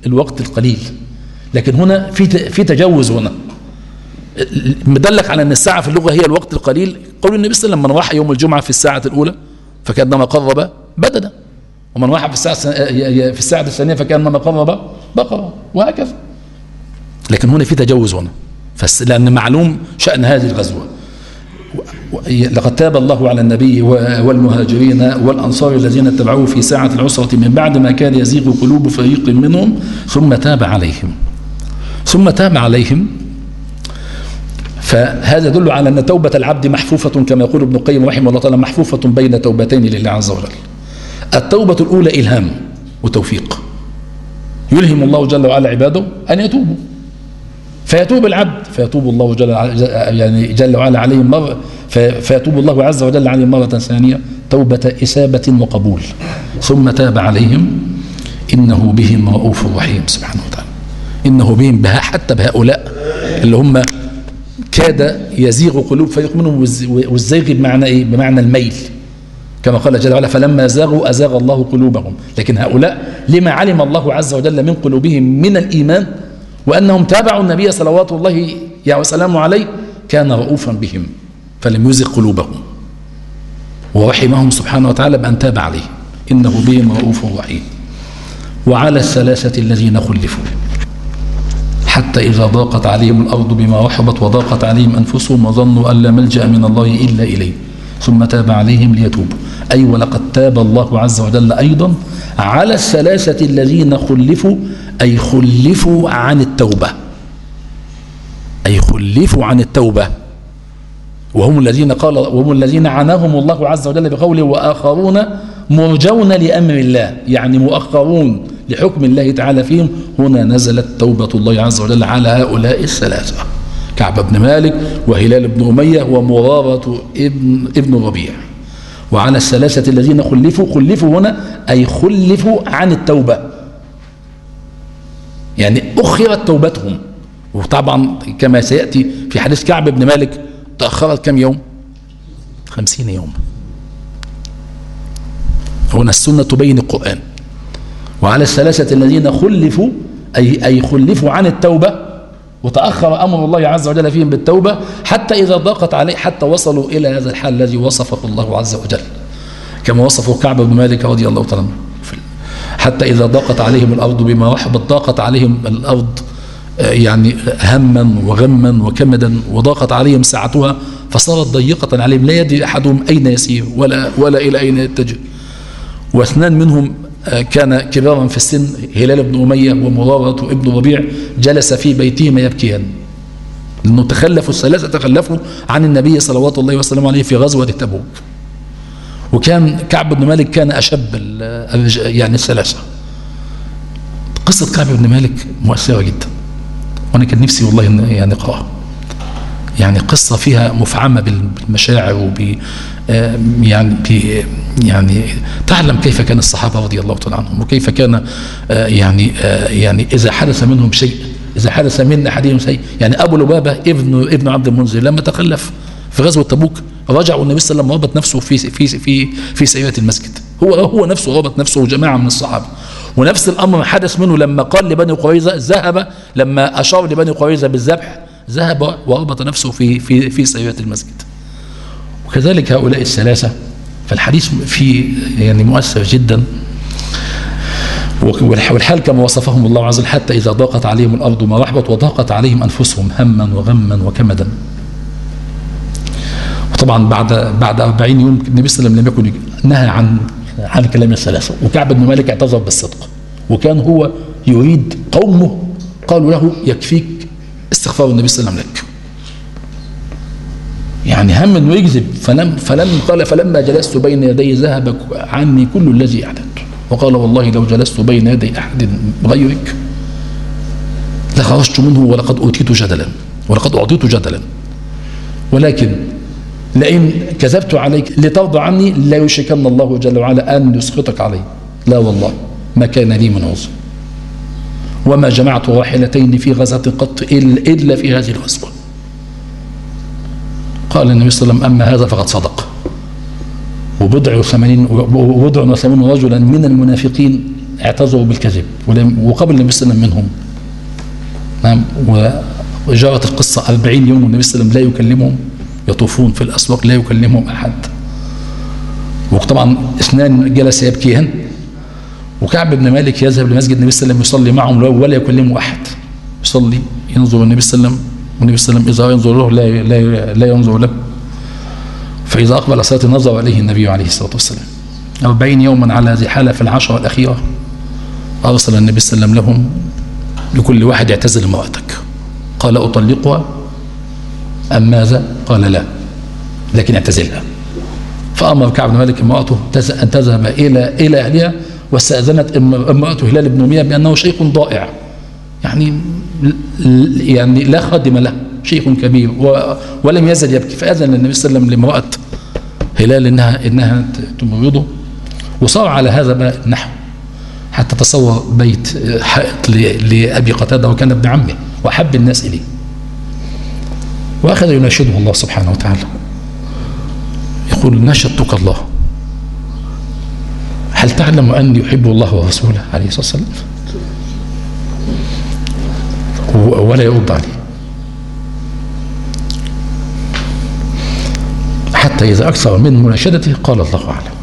الوقت القليل. لكن هنا في في تجوز هنا. مدلك على أن الساعة في اللغة هي الوقت القليل. قول النبي صلى الله عليه وسلم من راح يوم الجمعة في الساعة الأولى فكأنما قرب بدنا ومن راح في الساعة في الساعة الثانية فكأنما قرب بقرة وهكذا. لكن هنا في تجوز هنا. لأن معلوم شأن هذه الغزوة. لقد تاب الله على النبي والمهاجرين والأنصار الذين اتبعوه في ساعة العسرة من بعد ما كان يزيغ قلوب فريق منهم ثم تاب عليهم. ثم تاب عليهم. فهذا يدل على أن توبة العبد محفوفة كما يقول ابن القيم رحمه الله تعالى محفوفة بين توبتين لله عز وجل. التوبة الأولى إلهام وتوفيق. يلهم الله جل وعلا عباده أن يتوبوا. فيتوب العبد فيتوب الله جل يعني جل وعلا عليه مرة فيتوب الله عز وجل عليهم مرة ثانية توبة إثابة وقبول. ثم تاب عليهم إنه بهم رؤوف رحيم سبحانه وتعالى. إنه بهم بها حتى بهؤلاء اللي هم كاد يزيغ قلوب فريق منهم والزيغ بمعنى إيه؟ بمعنى الميل. كما قال جل وعلا فلما زاغوا أزاغ الله قلوبهم. لكن هؤلاء لما علم الله عز وجل من قلوبهم من الإيمان وأنهم تابعوا النبي صلوات الله وسلامه عليه كان رؤوفا بهم فلم يزغ قلوبهم. ورحمهم سبحانه وتعالى بأن تاب عليه إنه بهم رؤوف رحيم. وعلى الثلاثة الذين خلفوا. حتى إذا ضاقت عليهم الأرض بما رحبت وضاقت عليهم أنفسهم وظنوا أن لا ملجأ من الله إلا إليه. ثم تاب عليهم ليتوبوا. أي ولقد تاب الله عز وجل أيضا على الثلاثة الذين خلفوا أي خلفوا عن التوبة. أي خلفوا عن التوبة. وهم الذين قال وهم الذين عناهم الله عز وجل بقوله وآخرون مرجون لأمر الله. يعني مؤخرون لحكم الله تعالى فيهم. هنا نزلت توبة الله عز وجل على هؤلاء الثلاثة كعب بن مالك وهلال بن أمية ومرارة ابن, ابن ربيع. وعلى الثلاثة الذين خلفوا خلفوا هنا أي خلفوا عن التوبة. يعني أخرت توبتهم. وطبعا كما سيأتي في حديث كعب بن مالك تأخرت كم يوم؟ خمسين يوم. هنا السنة تبين القرآن. وعلى الثلاثة الذين خلفوا أي, أي خلفوا عن التوبة وتأخر أمر الله عز وجل فيهم بالتوبة حتى إذا ضاقت عليه حتى وصلوا إلى هذا الحال الذي وصفه الله عز وجل. كما وصفه كعب بن مالك رضي الله تعالى حتى إذا ضاقت عليهم الأرض بما رحبت ضاقت عليهم الأرض آه، يعني هما وغما وكمدا وضاقت عليهم ساعتها فصارت ضيقة عليهم. لا يدري أحدهم أين يسير ولا, ولا إلى أين يتجه واثنان منهم آه، كان كبارا في السن هلال بن أمية ومرارة ابن ربيع جلس في بيتهما يبكيان. لأنه تخلفوا الثلاثة تخلفوا عن النبي صلوات الله وسلم عليه في غزوة تبوك. وكان كعب بن مالك كان أشب يعني الثلاثة. قصة كعب بن مالك مؤثرة جدا. وأنا كان نفسي والله يعني أقرأها. يعني قصة فيها مفعمة بالمشاعر وب يعني بي يعني تعلم كيف كان الصحابة رضي الله تعالى عنهم وكيف كان آه، يعني آه، يعني إذا حدث منهم شيء إذا حدث من أحدهم شيء. يعني أبو لبابة ابن ابن عبد المنذر لما تخلف في غزوة تبوك رجع والنبي صلى الله عليه وسلم ربط نفسه في في في في سيرة المسجد. هو هو نفسه ربط نفسه وجماعة من الصحابة. ونفس الأمر حدث منه لما قال لبني قريظة ذهب لما أشار لبني قريظة بالذبح ذهب وربط نفسه في في في سيرة المسجد. وكذلك هؤلاء الثلاثة فالحديث فيه يعني مؤثر جدا. والحال كما وصفهم الله عز وجل حتى إذا ضاقت عليهم الأرض ما رحبت وضاقت عليهم أنفسهم هما وغما وكمدا. وطبعا بعد بعد 40 يوم النبي صلى الله عليه وسلم لم يكن نهى عن عن كلام الثلاثة. وكعب بن مالك اعتذر بالصدق. وكان هو يريد قومه قالوا له يكفيك استغفار النبي صلى الله عليه وسلم لك. يعني هم إنه يكذب. فلم فلم قال فلما جلست بين يدي ذهب عني كل الذي اعلنت وقال والله لو جلست بين يدي أحد غيرك لخرجت منه ولقد أوتيت جدلا. ولقد أعطيت جدلا. ولكن لئن كذبت عليك لترضى عني لا يشكن الله جل وعلا أن يسخطك علي. لا والله ما كان لي من عذر. وما جمعت راحلتين في غزة قط إلا في هذه الغزوة. قال النبي صلى الله عليه وسلم أما هذا فقد صدق. وبضع وثمانين وبضع وثمانين رجلا من المنافقين اعتذروا بالكذب وقبل النبي صلى الله عليه وسلم منهم. نعم وجرت القصة أربعين يوم والنبي صلى الله عليه وسلم لا يكلمهم. يطوفون في الأسواق لا يكلمهم أحد. وطبعا اثنان جلس يبكيان وكعب بن مالك يذهب لمسجد النبي صلى الله عليه وسلم يصلي معهم ولا يكلمه أحد. يصلي ينظر النبي صلى الله عليه وسلم والنبي صلى الله عليه وسلم إذا ينظر له لا, لا, لا ينظر له. فإذا أقبل صلاة نظر عليه النبي عليه الصلاة والسلام. أربعين يوما على هذه الحالة في العشرة الأخيرة. أرسل النبي صلى الله عليه وسلم لهم لكل واحد يعتزل امرأتك. قال أطلقها أم ماذا؟ قال لا لكن اعتزلها. فأمر كعب بن مالك امرأته أن تذهب إلى إلى أهلها واستأذنت امرأته هلال بن أمية بأنه شيخ ضائع. يعني يعني لا خادم له شيخ كبير ولم يزل يبكي. فأذن النبي صلى الله عليه وسلم لامرأة هلال إنها, إنها تمرضه وصار على هذا بقى النحو حتى تصور بيت حائط لأبي قتادة وكان ابن عمه وأحب الناس إليه. وأخذ يناشده الله سبحانه وتعالى. يقول نشدتك الله. هل تعلم أني يحب الله ورسوله عليه الصلاة والسلام؟ ولا يرد عليه حتى إذا أكثر من مناشدته قال الله أعلم.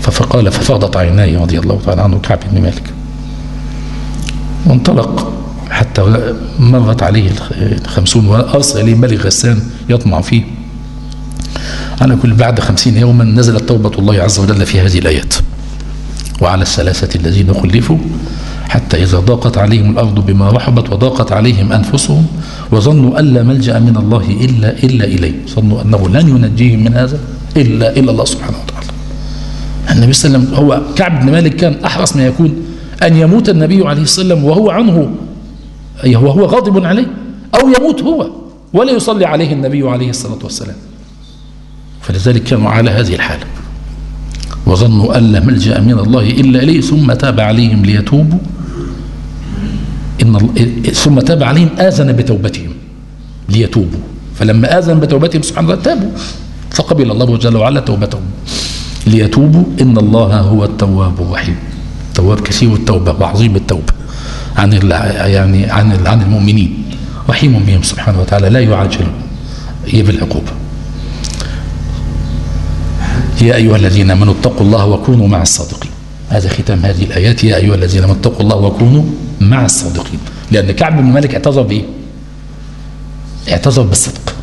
فقال ففاضت عيناي رضي الله تعالى عنه كعب بن مالك. وانطلق حتى مرت عليه الخمسون وأرسل إليه ملك غسان يطمع فيه. على كل بعد خمسين يوما نزلت توبة الله عز وجل في هذه الآيات. وعلى الثلاثة الذين خلفوا حتى إذا ضاقت عليهم الأرض بما رحبت وضاقت عليهم أنفسهم وظنوا أن لا ملجأ من الله إلا إلا إليه. ظنوا أنه لن ينجيهم من هذا إلا إلا الله سبحانه وتعالى. النبي صلى الله عليه وسلم هو كعب بن مالك كان أحرص ما يكون أن يموت النبي عليه الصلاة والسلام وهو عنه أي هو هو غاضب عليه أو يموت هو ولا يصلي عليه النبي عليه الصلاة والسلام. فلذلك كانوا على هذه الحالة وظنوا أن لا ملجأ من الله إلا إليه ثم تاب عليهم ليتوبوا. إن ثم تاب عليهم آذن بتوبتهم ليتوبوا. فلما آذن بتوبتهم سبحانه وتعالى تابوا. فقبل الله جل وعلا توبتهم ليتوبوا. إن الله هو التواب الرحيم. تواب كثير التوبة وعظيم التوبة. عن يعني عن عن المؤمنين. رحيم بهم سبحانه وتعالى لا يعجل بالعقوبة يا أيها الذين آمنوا اتقوا الله وكونوا مع الصادقين. هذا ختام هذه الآيات. يا أيها الذين آمنوا اتقوا الله وكونوا مع الصادقين. لأن كعب بن مالك اعتذر بإيه؟ اعتذر بالصدق.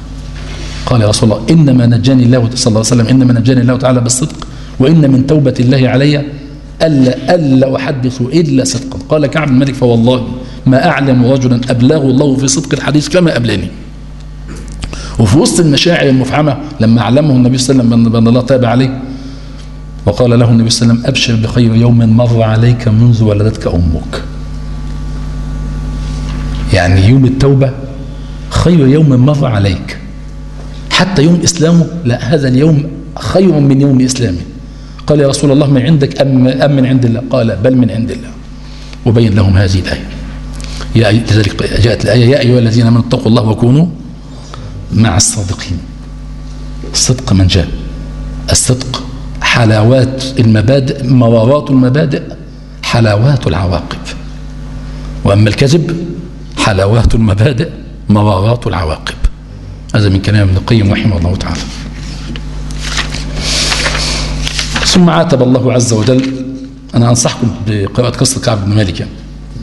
قال يا رسول الله إنما نجاني الله صلى الله عليه وسلم إنما نجاني الله تعالى بالصدق وإن من توبة الله علي ألا, ألا أحدث إلا صدقا. قال كعب بن مالك فوالله ما أعلم رجلا أبلغ الله في صدق الحديث كما أبلاني. وفي وسط المشاعر المفعمة لما علمه النبي صلى الله عليه وسلم بأن الله تاب عليه وقال له النبي صلى الله عليه وسلم أبشر بخير يوم مر عليك منذ ولدتك أمك. يعني يوم التوبة خير يوم مر عليك. حتى يوم إسلامه لا هذا اليوم خير من يوم إسلامه. قال يا رسول الله من عندك أم, أم من عند الله؟ قال بل من عند الله. وبين لهم هذه الآية. يا لذلك جاءت الآية يا أيها الذين آمنوا اتقوا الله وكونوا مع الصادقين. الصدق من جاء. الصدق حلاوات المبادئ مرارات المبادئ حلاوات العواقب. وأما الكذب حلاوات المبادئ مرارات العواقب. هذا من كلام ابن القيم رحمه الله تعالى. ثم عاتب الله عز وجل. أنا أنصحكم بقراءة قصة كعب بن مالك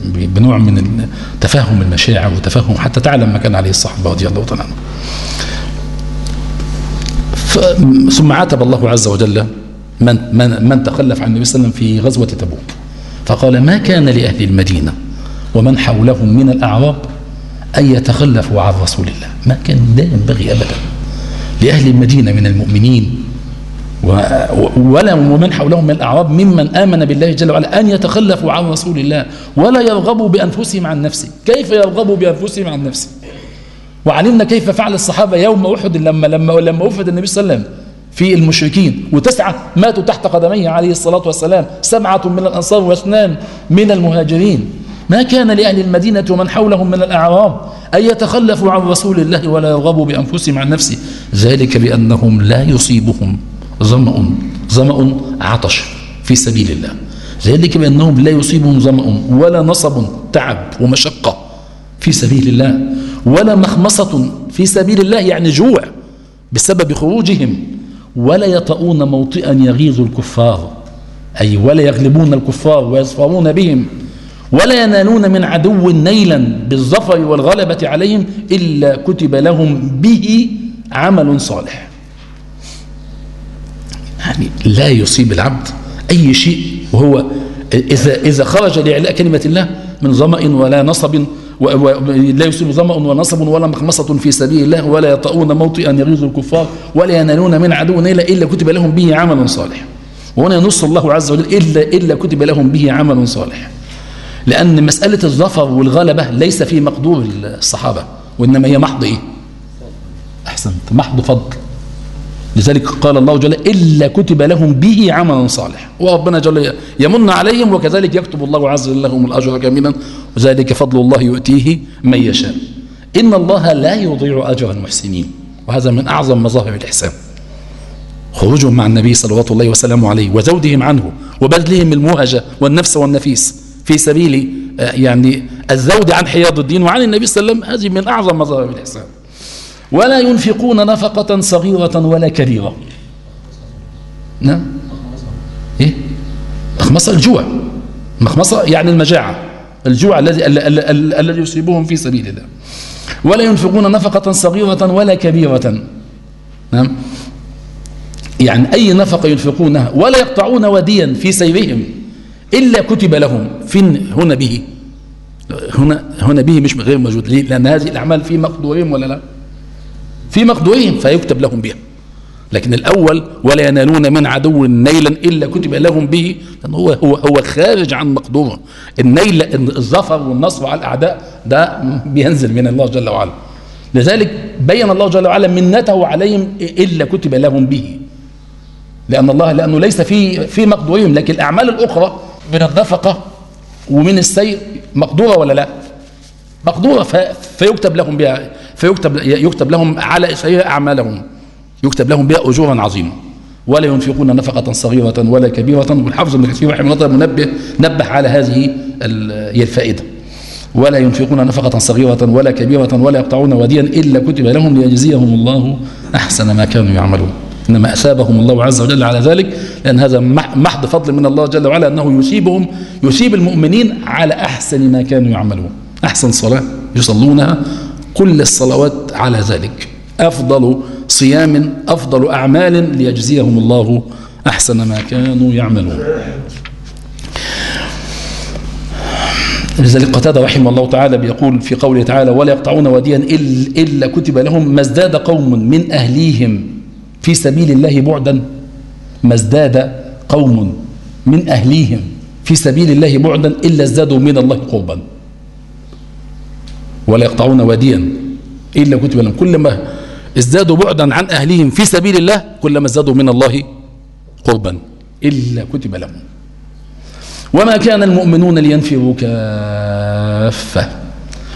بنوع من تفهم المشاعر وتفهم حتى تعلم ما كان عليه الصحابة رضي الله تعالى عنهم. ثم عاتب الله عز وجل من, من, من تخلف عن النبي صلى الله عليه وسلم في غزوة تبوك. فقال ما كان لأهل المدينة ومن حولهم من الأعراب أن يتخلفوا عن رسول الله؟ ما كان لا ينبغي أبدا. لأهل المدينة من المؤمنين ولا ومن حولهم من الأعراب ممن آمن بالله جل وعلا أن يتخلفوا عن رسول الله ولا يرغبوا بأنفسهم عن نفسه. كيف يرغبوا بأنفسهم عن نفسه؟ وعلمنا كيف فعل الصحابة يوم أحد لما لما لما أفد النبي صلى الله عليه وسلم في المشركين. وتسعة ماتوا تحت قدميه عليه الصلاة والسلام. سبعة من الأنصار واثنان من المهاجرين. ما كان لأهل المدينة ومن حولهم من الأعراب أن يتخلفوا عن رسول الله ولا يرغبوا بأنفسهم عن نفسه. ذلك بأنهم لا يصيبهم. ظمأ ظمأ عطش في سبيل الله. ذلك بأنهم لا يصيبهم ظمأ ولا نصب تعب ومشقة في سبيل الله ولا مخمصة في سبيل الله يعني جوع بسبب خروجهم ولا يطؤون موطئا يغيظ الكفار أي ولا يغلبون الكفار ويظفرون بهم ولا ينالون من عدو نيلا بالظفر والغلبة عليهم إلا كتب لهم به عمل صالح. يعني لا يصيب العبد أي شيء وهو إذا, إذا خرج لإعلاء كلمة الله من ظمأ ولا نصب لا يصيب ظمأ ونصب ولا مخمصة في سبيل الله ولا يطؤون موطئا يغيظ الكفار ولا ينالون من عدو نيلا إلا كتب لهم به عمل صالح وهنا ينص الله عز وجل إلا, إلا كتب لهم به عمل صالح لأن مسألة الظفر والغلبة ليس في مقدور الصحابة وإنما هي محض إيه؟ أحسنت محض فضل. لذلك قال الله جل إلا كتب لهم به عمل صالح وربنا جل يمن عليهم وكذلك يكتب الله عز وجل لهم الأجر كاملا وذلك فضل الله يؤتيه من يشاء. إن الله لا يضيع أجر المحسنين. وهذا من أعظم مظاهر الإحسان. خروجهم مع النبي صلوات الله وسلامه عليه وزودهم عنه وبذلهم الموهجة والنفس والنفيس في سبيل يعني الزود عن حياض الدين وعن النبي صلى الله عليه وسلم. هذه من أعظم مظاهر الإحسان. ولا ينفقون نفقة صغيرة ولا كبيرة. نعم. إيه؟ مخمصة الجوع. مخمصة يعني المجاعة. الجوع الذي الذي يصيبهم في سبيل الله. ولا ينفقون نفقة صغيرة ولا كبيرة. نعم. يعني أي نفقة ينفقونها ولا يقطعون وديا في سيرهم إلا كتب لهم فين هنا به. هنا هنا به مش غير موجود. ليه لأن هذه الأعمال في مقدورهم ولا لا؟ في مقدورهم فيكتب لهم بها. لكن الأول ولا ينالون من عدو نيلا إلا كتب لهم به لأن هو هو هو خارج عن مقدوره. النيل الظفر والنصر على الأعداء ده بينزل من الله جل وعلا. لذلك بين الله جل وعلا منته عليهم إلا كتب لهم به. لأن الله لأنه ليس في في مقدورهم لكن الأعمال الأخرى من النفقة ومن السير مقدورة ولا لا؟ مقدورة فيكتب لهم بها. فيكتب يكتب لهم على سير أعمالهم. يكتب لهم بها أجورا عظيمة. ولا ينفقون نفقة صغيرة ولا كبيرة. والحافظ ابن كثير رحمه الله منبه نبه على هذه الفائدة. ولا ينفقون نفقة صغيرة ولا كبيرة ولا يقطعون وديا إلا كتب لهم ليجزيهم الله أحسن ما كانوا يعملون. إنما أثابهم الله عز وجل على ذلك لأن هذا محض فضل من الله جل وعلا أنه يصيبهم يصيب المؤمنين على أحسن ما كانوا يعملون. أحسن صلاة يصلونها كل الصلوات على ذلك. أفضل صيام أفضل أعمال ليجزيهم الله أحسن ما كانوا يعملون. لذلك قتادة رحمه الله تعالى بيقول في قوله تعالى ولا يقطعون وديا إلا كتب لهم ما ازداد قوم من أهليهم في سبيل الله بعدا. ما ازداد قوم من أهليهم في سبيل الله بعدا إلا ازدادوا من الله قربا. ولا يقطعون واديا إلا كتب لهم. كلما ازدادوا بعدا عن أهلهم في سبيل الله كلما ازدادوا من الله قربا إلا كتب لهم. وما كان المؤمنون لينفروا كافة.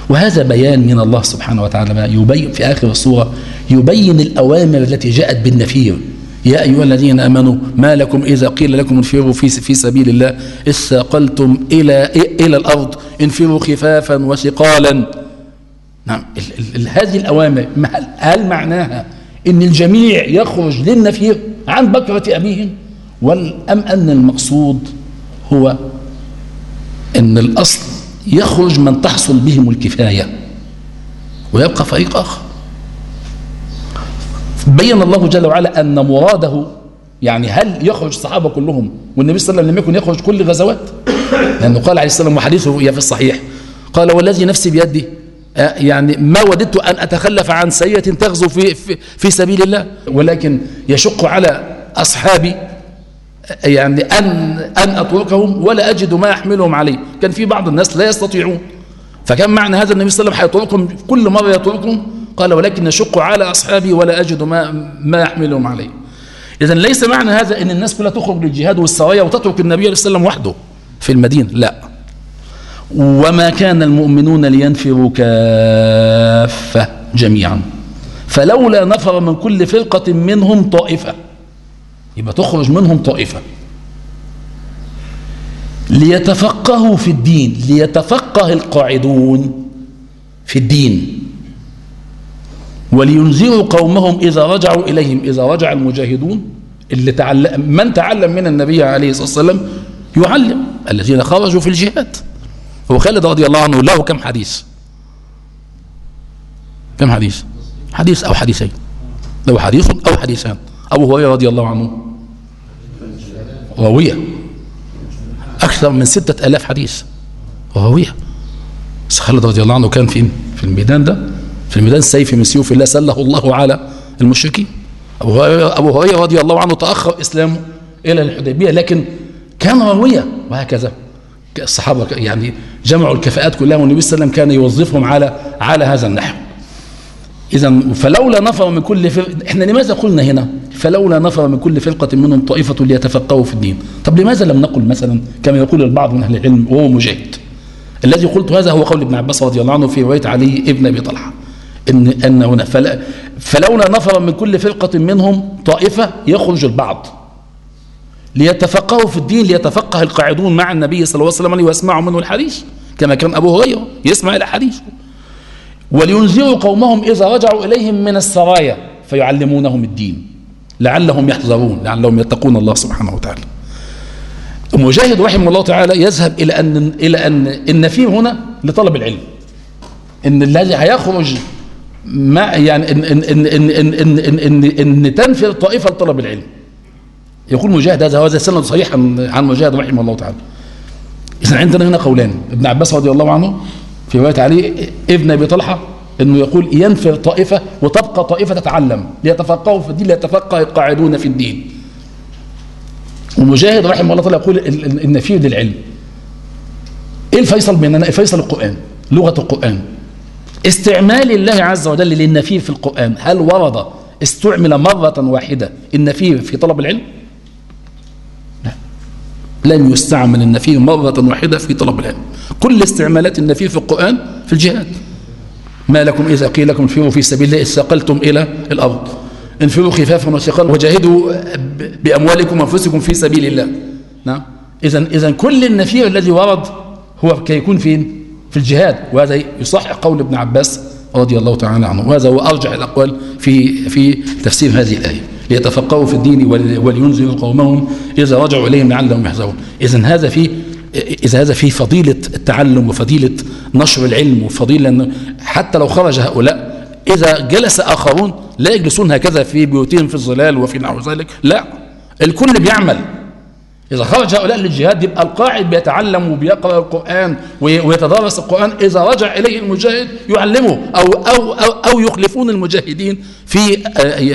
وهذا بيان من الله سبحانه وتعالى يبين في آخر الصورة يبين الأوامر التي جاءت بالنفير. يا أيها الذين آمنوا ما لكم إذا قيل لكم انفروا في, في سبيل الله استقلتم إلى, إلى الأرض انفروا خفافا وثقالا. نعم. ال ال هذه الأوامر هل معناها أن الجميع يخرج للنفير عن بكرة أبيهم؟ أم أن المقصود هو أن الأصل يخرج من تحصل بهم الكفاية ويبقى فريق آخر. بين الله جل وعلا أن مراده يعني هل يخرج الصحابة كلهم والنبي صلى الله عليه وسلم لم يكن يخرج كل غزوات؟ لأنه قال عليه السلام وحديثه في الصحيح. قال والذي نفسي بيدي آه، يعني ما وددت أن أتخلف عن سيئة تغزو في, في, في سبيل الله ولكن يشق على أصحابي يعني أن, أن أتركهم ولا أجد ما أحملهم عليه كان في بعض الناس لا يستطيعون. فكان معنى هذا النبي صلى الله عليه وسلم حيتركهم كل مرة يتركهم قال ولكن نشق على أصحابي ولا أجد ما, ما يحملهم عليه إذا ليس معنى هذا أن الناس كلها تخرج للجهاد والسرايا وتترك النبي عليه السلام وحده في المدينة لا. وما كان المؤمنون لينفروا كافة جميعا. فلولا نفر من كل فرقة منهم طائفة. يبقى تخرج منهم طائفة. ليتفقهوا في الدين ليتفقه القاعدون في الدين. ولينذروا قومهم إذا رجعوا إليهم إذا رجع المجاهدون. اللي تعلم من تعلم من النبي عليه الصلاة والسلام؟ يعلم الذين خرجوا في الجهاد. هو خالد رضي الله عنه له كم حديث؟ كم حديث؟ حديث أو حديثين. له حديث أو حديثان. أبو هريرة رضي الله عنه. راوية أكثر من ستة ألاف حديث. راوية بس خالد رضي الله عنه كان فين في الميدان ده. في الميدان سيف من سيوف الله سله الله على المشركين. أبو هريرة رضي الله عنه تأخر إسلامه إلى الحديبية لكن كان راوية وهكذا. الصحابة يعني جمعوا الكفاءات كلها والنبي صلى الله عليه وسلم كان يوظفهم على على هذا النحو. إذا فلولا نفر من كل فرقة إحنا لماذا قلنا هنا؟ فلولا نفر من كل فرقة منهم طائفة ليتفقهوا في الدين. طب لماذا لم نقل مثلا كما يقول البعض من أهل العلم وهو مجاهد؟ الذي قلت هذا هو قول ابن عباس رضي الله عنه في رواية علي ابن أبي طلحة. إن, أن هنا فلولا نفر من كل فرقة منهم طائفة يخرج البعض. ليتفقهوا في الدين ليتفقه القاعدون مع النبي صلى الله عليه وسلم ويسمعوا منه الحديث كما كان أبو هريرة يسمع الحديث ولينذروا قومهم إذا رجعوا إليهم من السرايا فيعلمونهم الدين لعلهم يحذرون لعلهم يتقون الله سبحانه وتعالى. مجاهد رحمه الله تعالى يذهب إلى أن إلى أن النفير هنا لطلب العلم. إن الذي هيخرج ما يعني إن إن إن إن إن إن, إن, إن, إن تنفر طائفة لطلب العلم. يقول مجاهد هذا هذا سند صحيح عن مجاهد رحمه الله تعالى. إذا عندنا هنا قولان ابن عباس رضي الله عنه في رواية علي ابن أبي طلحة إنه يقول ينفر طائفة وتبقى طائفة تتعلم ليتفقهوا في الدين ليتفقه القاعدون في الدين. ومجاهد رحمه الله تعالى يقول النفير للعلم. إيه الفيصل بيننا فيصل القرآن لغة القرآن. استعمال الله عز وجل للنفير في القرآن هل ورد استعمل مرة واحدة النفير في طلب العلم؟ لن يستعمل النفير مرة واحدة في طلب العلم. كل استعمالات النفير في القرآن في الجهاد. ما لكم إذا قيل لكم انفروا في سبيل الله استقلتم إلى الأرض. انفروا خفافا وثقالا وجاهدوا بأموالكم وأنفسكم في سبيل الله. نعم. إذا إذا كل النفير الذي ورد هو كي يكون فين في الجهاد. وهذا يصح قول ابن عباس رضي الله تعالى عنه. وهذا هو أرجح الأقوال في في تفسير هذه الآية. ليتفقهوا في الدين ولينذروا قومهم إذا رجعوا إليهم لعلهم يحذرون. إذا هذا في إذا هذا فيه فضيلة التعلم وفضيلة نشر العلم وفضيلة حتى لو خرج هؤلاء إذا جلس آخرون لا يجلسون هكذا في بيوتهم في الظلال وفي نحو ذلك لا الكل بيعمل. إذا خرج هؤلاء للجهاد يبقى القاعد بيتعلم وبيقرأ القرآن ويتدرس القرآن. إذا رجع إليه المجاهد يعلمه أو, أو, أو, أو يخلفون المجاهدين في,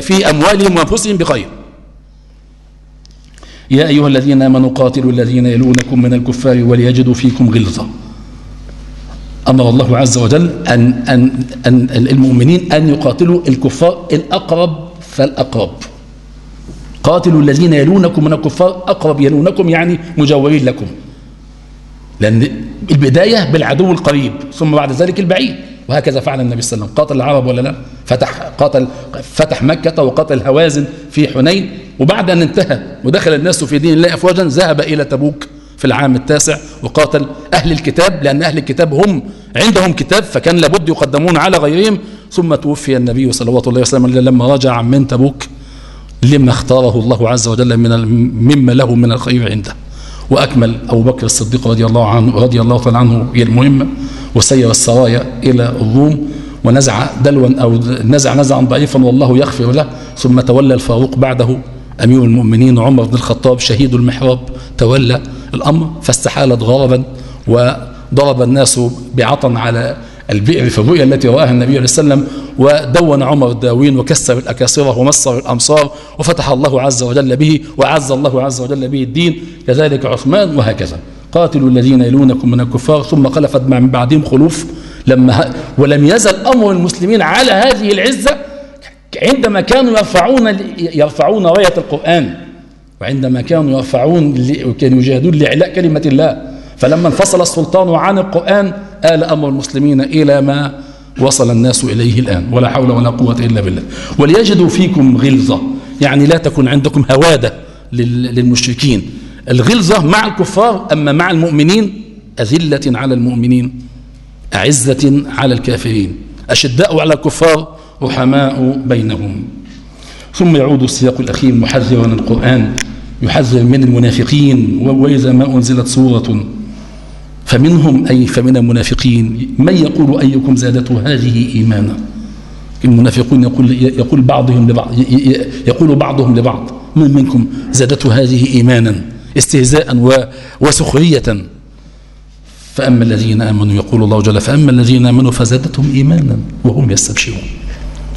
في أموالهم وأنفسهم بخير. يا أيها الذين آمنوا قاتلوا الذين يلونكم من الكفار وليجدوا فيكم غلظة. أمر الله عز وجل أن, أن, أن المؤمنين أن يقاتلوا الكفار الأقرب فالأقرب. قاتلوا الذين يلونكم من الكفار أقرب يلونكم يعني مجاورين لكم. لأن البداية بالعدو القريب ثم بعد ذلك البعيد. وهكذا فعل النبي صلى الله عليه وسلم. قاتل العرب ولا لا؟ فتح قاتل فتح مكة وقاتل هوازن في حنين. وبعد أن انتهى ودخل الناس في دين الله أفواجا ذهب إلى تبوك في العام التاسع وقاتل أهل الكتاب لأن أهل الكتاب هم عندهم كتاب فكان لابد يقدمون على غيرهم. ثم توفي النبي صلى الله عليه وسلم لما رجع من تبوك. لما اختاره الله عز وجل من مما له من الخير عنده. وأكمل أبو بكر الصديق رضي الله عنه رضي الله تعالى عنه هي المهمة وسير السرايا إلى الروم ونزع دلوا أو نزع نزعا ضعيفا والله يغفر له ثم تولى الفاروق بعده أمير المؤمنين عمر بن الخطاب شهيد المحراب تولى الأمر فاستحالت غربا وضرب الناس بعطن على البئر في الرؤيا التي رآها النبي عليه وسلم ودون عمر الداوين وكسر الأكاسرة ومصر الأمصار وفتح الله عز وجل به وعز الله عز وجل به الدين كذلك عثمان وهكذا. قاتلوا الذين يلونكم من الكفار ثم خلفت من بعدهم خلوف. لما ولم يزل أمر المسلمين على هذه العزة عندما كانوا يرفعون يرفعون راية القرآن وعندما كانوا يرفعون وكانوا يجاهدون لإعلاء كلمة الله فلما انفصل السلطان عن القرآن آل أمر المسلمين إلى ما وصل الناس إليه الآن ولا حول ولا قوة إلا بالله. وليجدوا فيكم غلظة يعني لا تكون عندكم هوادة للمشركين. الغلظة مع الكفار أما مع المؤمنين أذلة على المؤمنين أعزة على الكافرين. أشداء على الكفار رحماء بينهم. ثم يعود السياق الأخير محذرا القرآن يحذر من المنافقين وإذا ما أنزلت سورة فمنهم أي فمن المنافقين من يقول أيكم زادته هذه إيمانا؟ المنافقون يقول, يقول بعضهم لبعض يقول بعضهم لبعض. من منكم زادته هذه إيمانا؟ استهزاء وسخرية. فأما الذين آمنوا يقول الله جل فأما الذين آمنوا فزادتهم إيمانا وهم يستبشرون.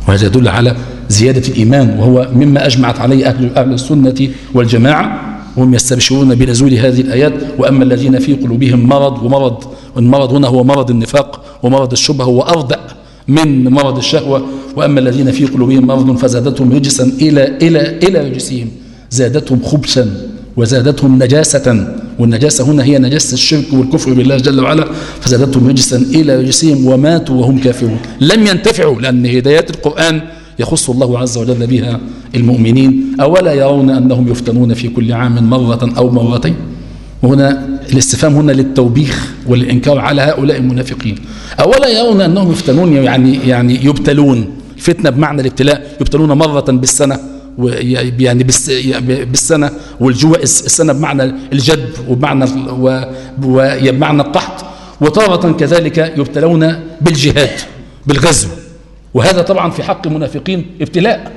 وهذا يدل على زيادة الإيمان وهو مما أجمعت عليه أهل, أهل السنة والجماعة. وهم يستبشرون بنزول هذه الآيات وأما الذين في قلوبهم مرض ومرض والمرض هنا هو مرض النفاق ومرض الشبه هو أردأ من مرض الشهوة. وأما الذين في قلوبهم مرض فزادتهم رجسا إلى, إلى, إلى رجسهم زادتهم خبثا وزادتهم نجاسة. والنجاسة هنا هي نجاسة الشرك والكفر بالله جل وعلا فزادتهم رجسا إلى رجسهم وماتوا وهم كافرون. لم ينتفعوا لأن هدايات القرآن يخص الله عز وجل بها المؤمنين. أولا يرون أنهم يفتنون في كل عام مرة أو مرتين. وهنا الاستفهام هنا للتوبيخ والإنكار على هؤلاء المنافقين. أولا يرون أنهم يفتنون يعني يعني يبتلون. فتنة بمعنى الابتلاء يبتلون مرة بالسنة يعني بالسنة. والجوع السنة بمعنى الجد وبمعنى وبمعنى القحط. وتارة كذلك يبتلون بالجهاد بالغزو. وهذا طبعا في حق المنافقين ابتلاء.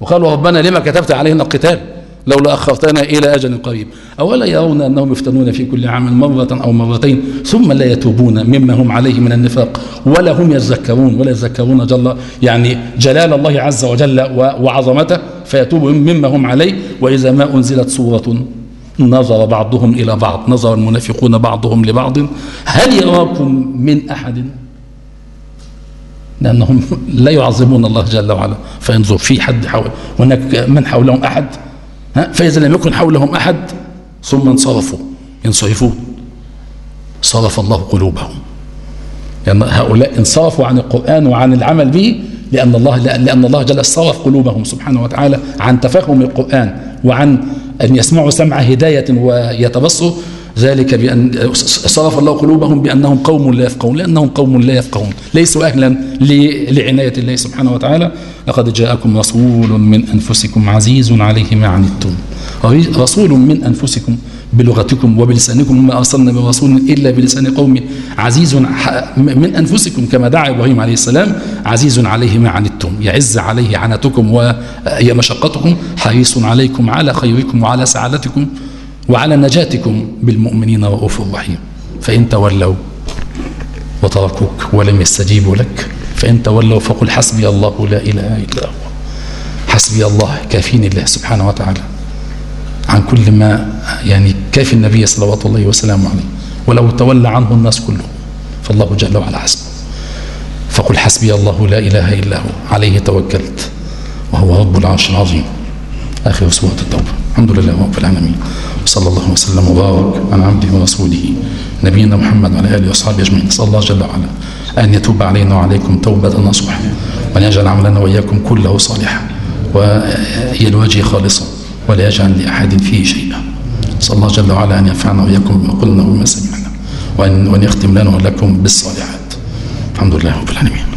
وقالوا ربنا لما كتبت علينا القتال لولا أخرتنا إلى أجل قريب. أولا يرون أنهم يفتنون في كل عام مرة أو مرتين ثم لا يتوبون مما هم عليه من النفاق ولا هم يذكرون ولا يذكرون جل يعني جلال الله عز وجل وعظمته فيتوبوا مما هم عليه. وإذا ما أنزلت سورة نظر بعضهم إلى بعض نظر المنافقون بعضهم لبعض. هل يراكم من أحد؟ لأنهم لا يعظمون الله جل وعلا فينظر في حد حول هناك من حولهم أحد فإذا لم يكن حولهم أحد ثم انصرفوا ينصرفون. صرف الله قلوبهم. لأن يعني هؤلاء انصرفوا عن القرآن وعن العمل به لأن الله لأن الله جل صرف قلوبهم سبحانه وتعالى عن تفهم القرآن وعن أن يسمعوا سمع هداية ويتبصروا. ذلك بأن صرف الله قلوبهم بأنهم قوم لا يفقهون لأنهم قوم لا يفقهون ليسوا أهلا لعناية الله سبحانه وتعالى. لقد جاءكم رسول من أنفسكم عزيز عليه ما عنتم. رسول من أنفسكم بلغتكم وبلسانكم ما أرسلنا برسول إلا بلسان قوم عزيز من أنفسكم كما دعا إبراهيم عليه السلام عزيز عليه ما عنتم. يعز عليه عنتكم وهي مشقتكم حريص عليكم على خيركم وعلى سعادتكم. وعلى نجاتكم بالمؤمنين رؤوف رحيم. فإن تولوا وتركوك ولم يستجيبوا لك فإن تولوا فقل حسبي الله لا إله إلا هو. حسبي الله كافين الله سبحانه وتعالى. عن كل ما يعني كافي النبي صلوات الله وسلامه عليه. ولو تولى عنه الناس كلهم فالله جل وعلا حسبه. فقل حسبي الله لا إله إلا هو عليه توكلت وهو رب العرش العظيم. آخر سورة التوبة. الحمد لله رب العالمين. وصلى الله وسلم وبارك على عبده ورسوله نبينا محمد وعلى آله وأصحابه أجمعين. نسأل الله جل وعلا أن يتوب علينا وعليكم توبة نصوحا وأن يجعل عملنا وإياكم كله صالحا وهي الوجه خالصا ولا يجعل لأحد فيه شيئا. صلى الله جل وعلا أن ينفعنا وإياكم بما قلنا وما سمعنا وأن يختم لنا ولكم بالصالحات. الحمد لله رب العالمين.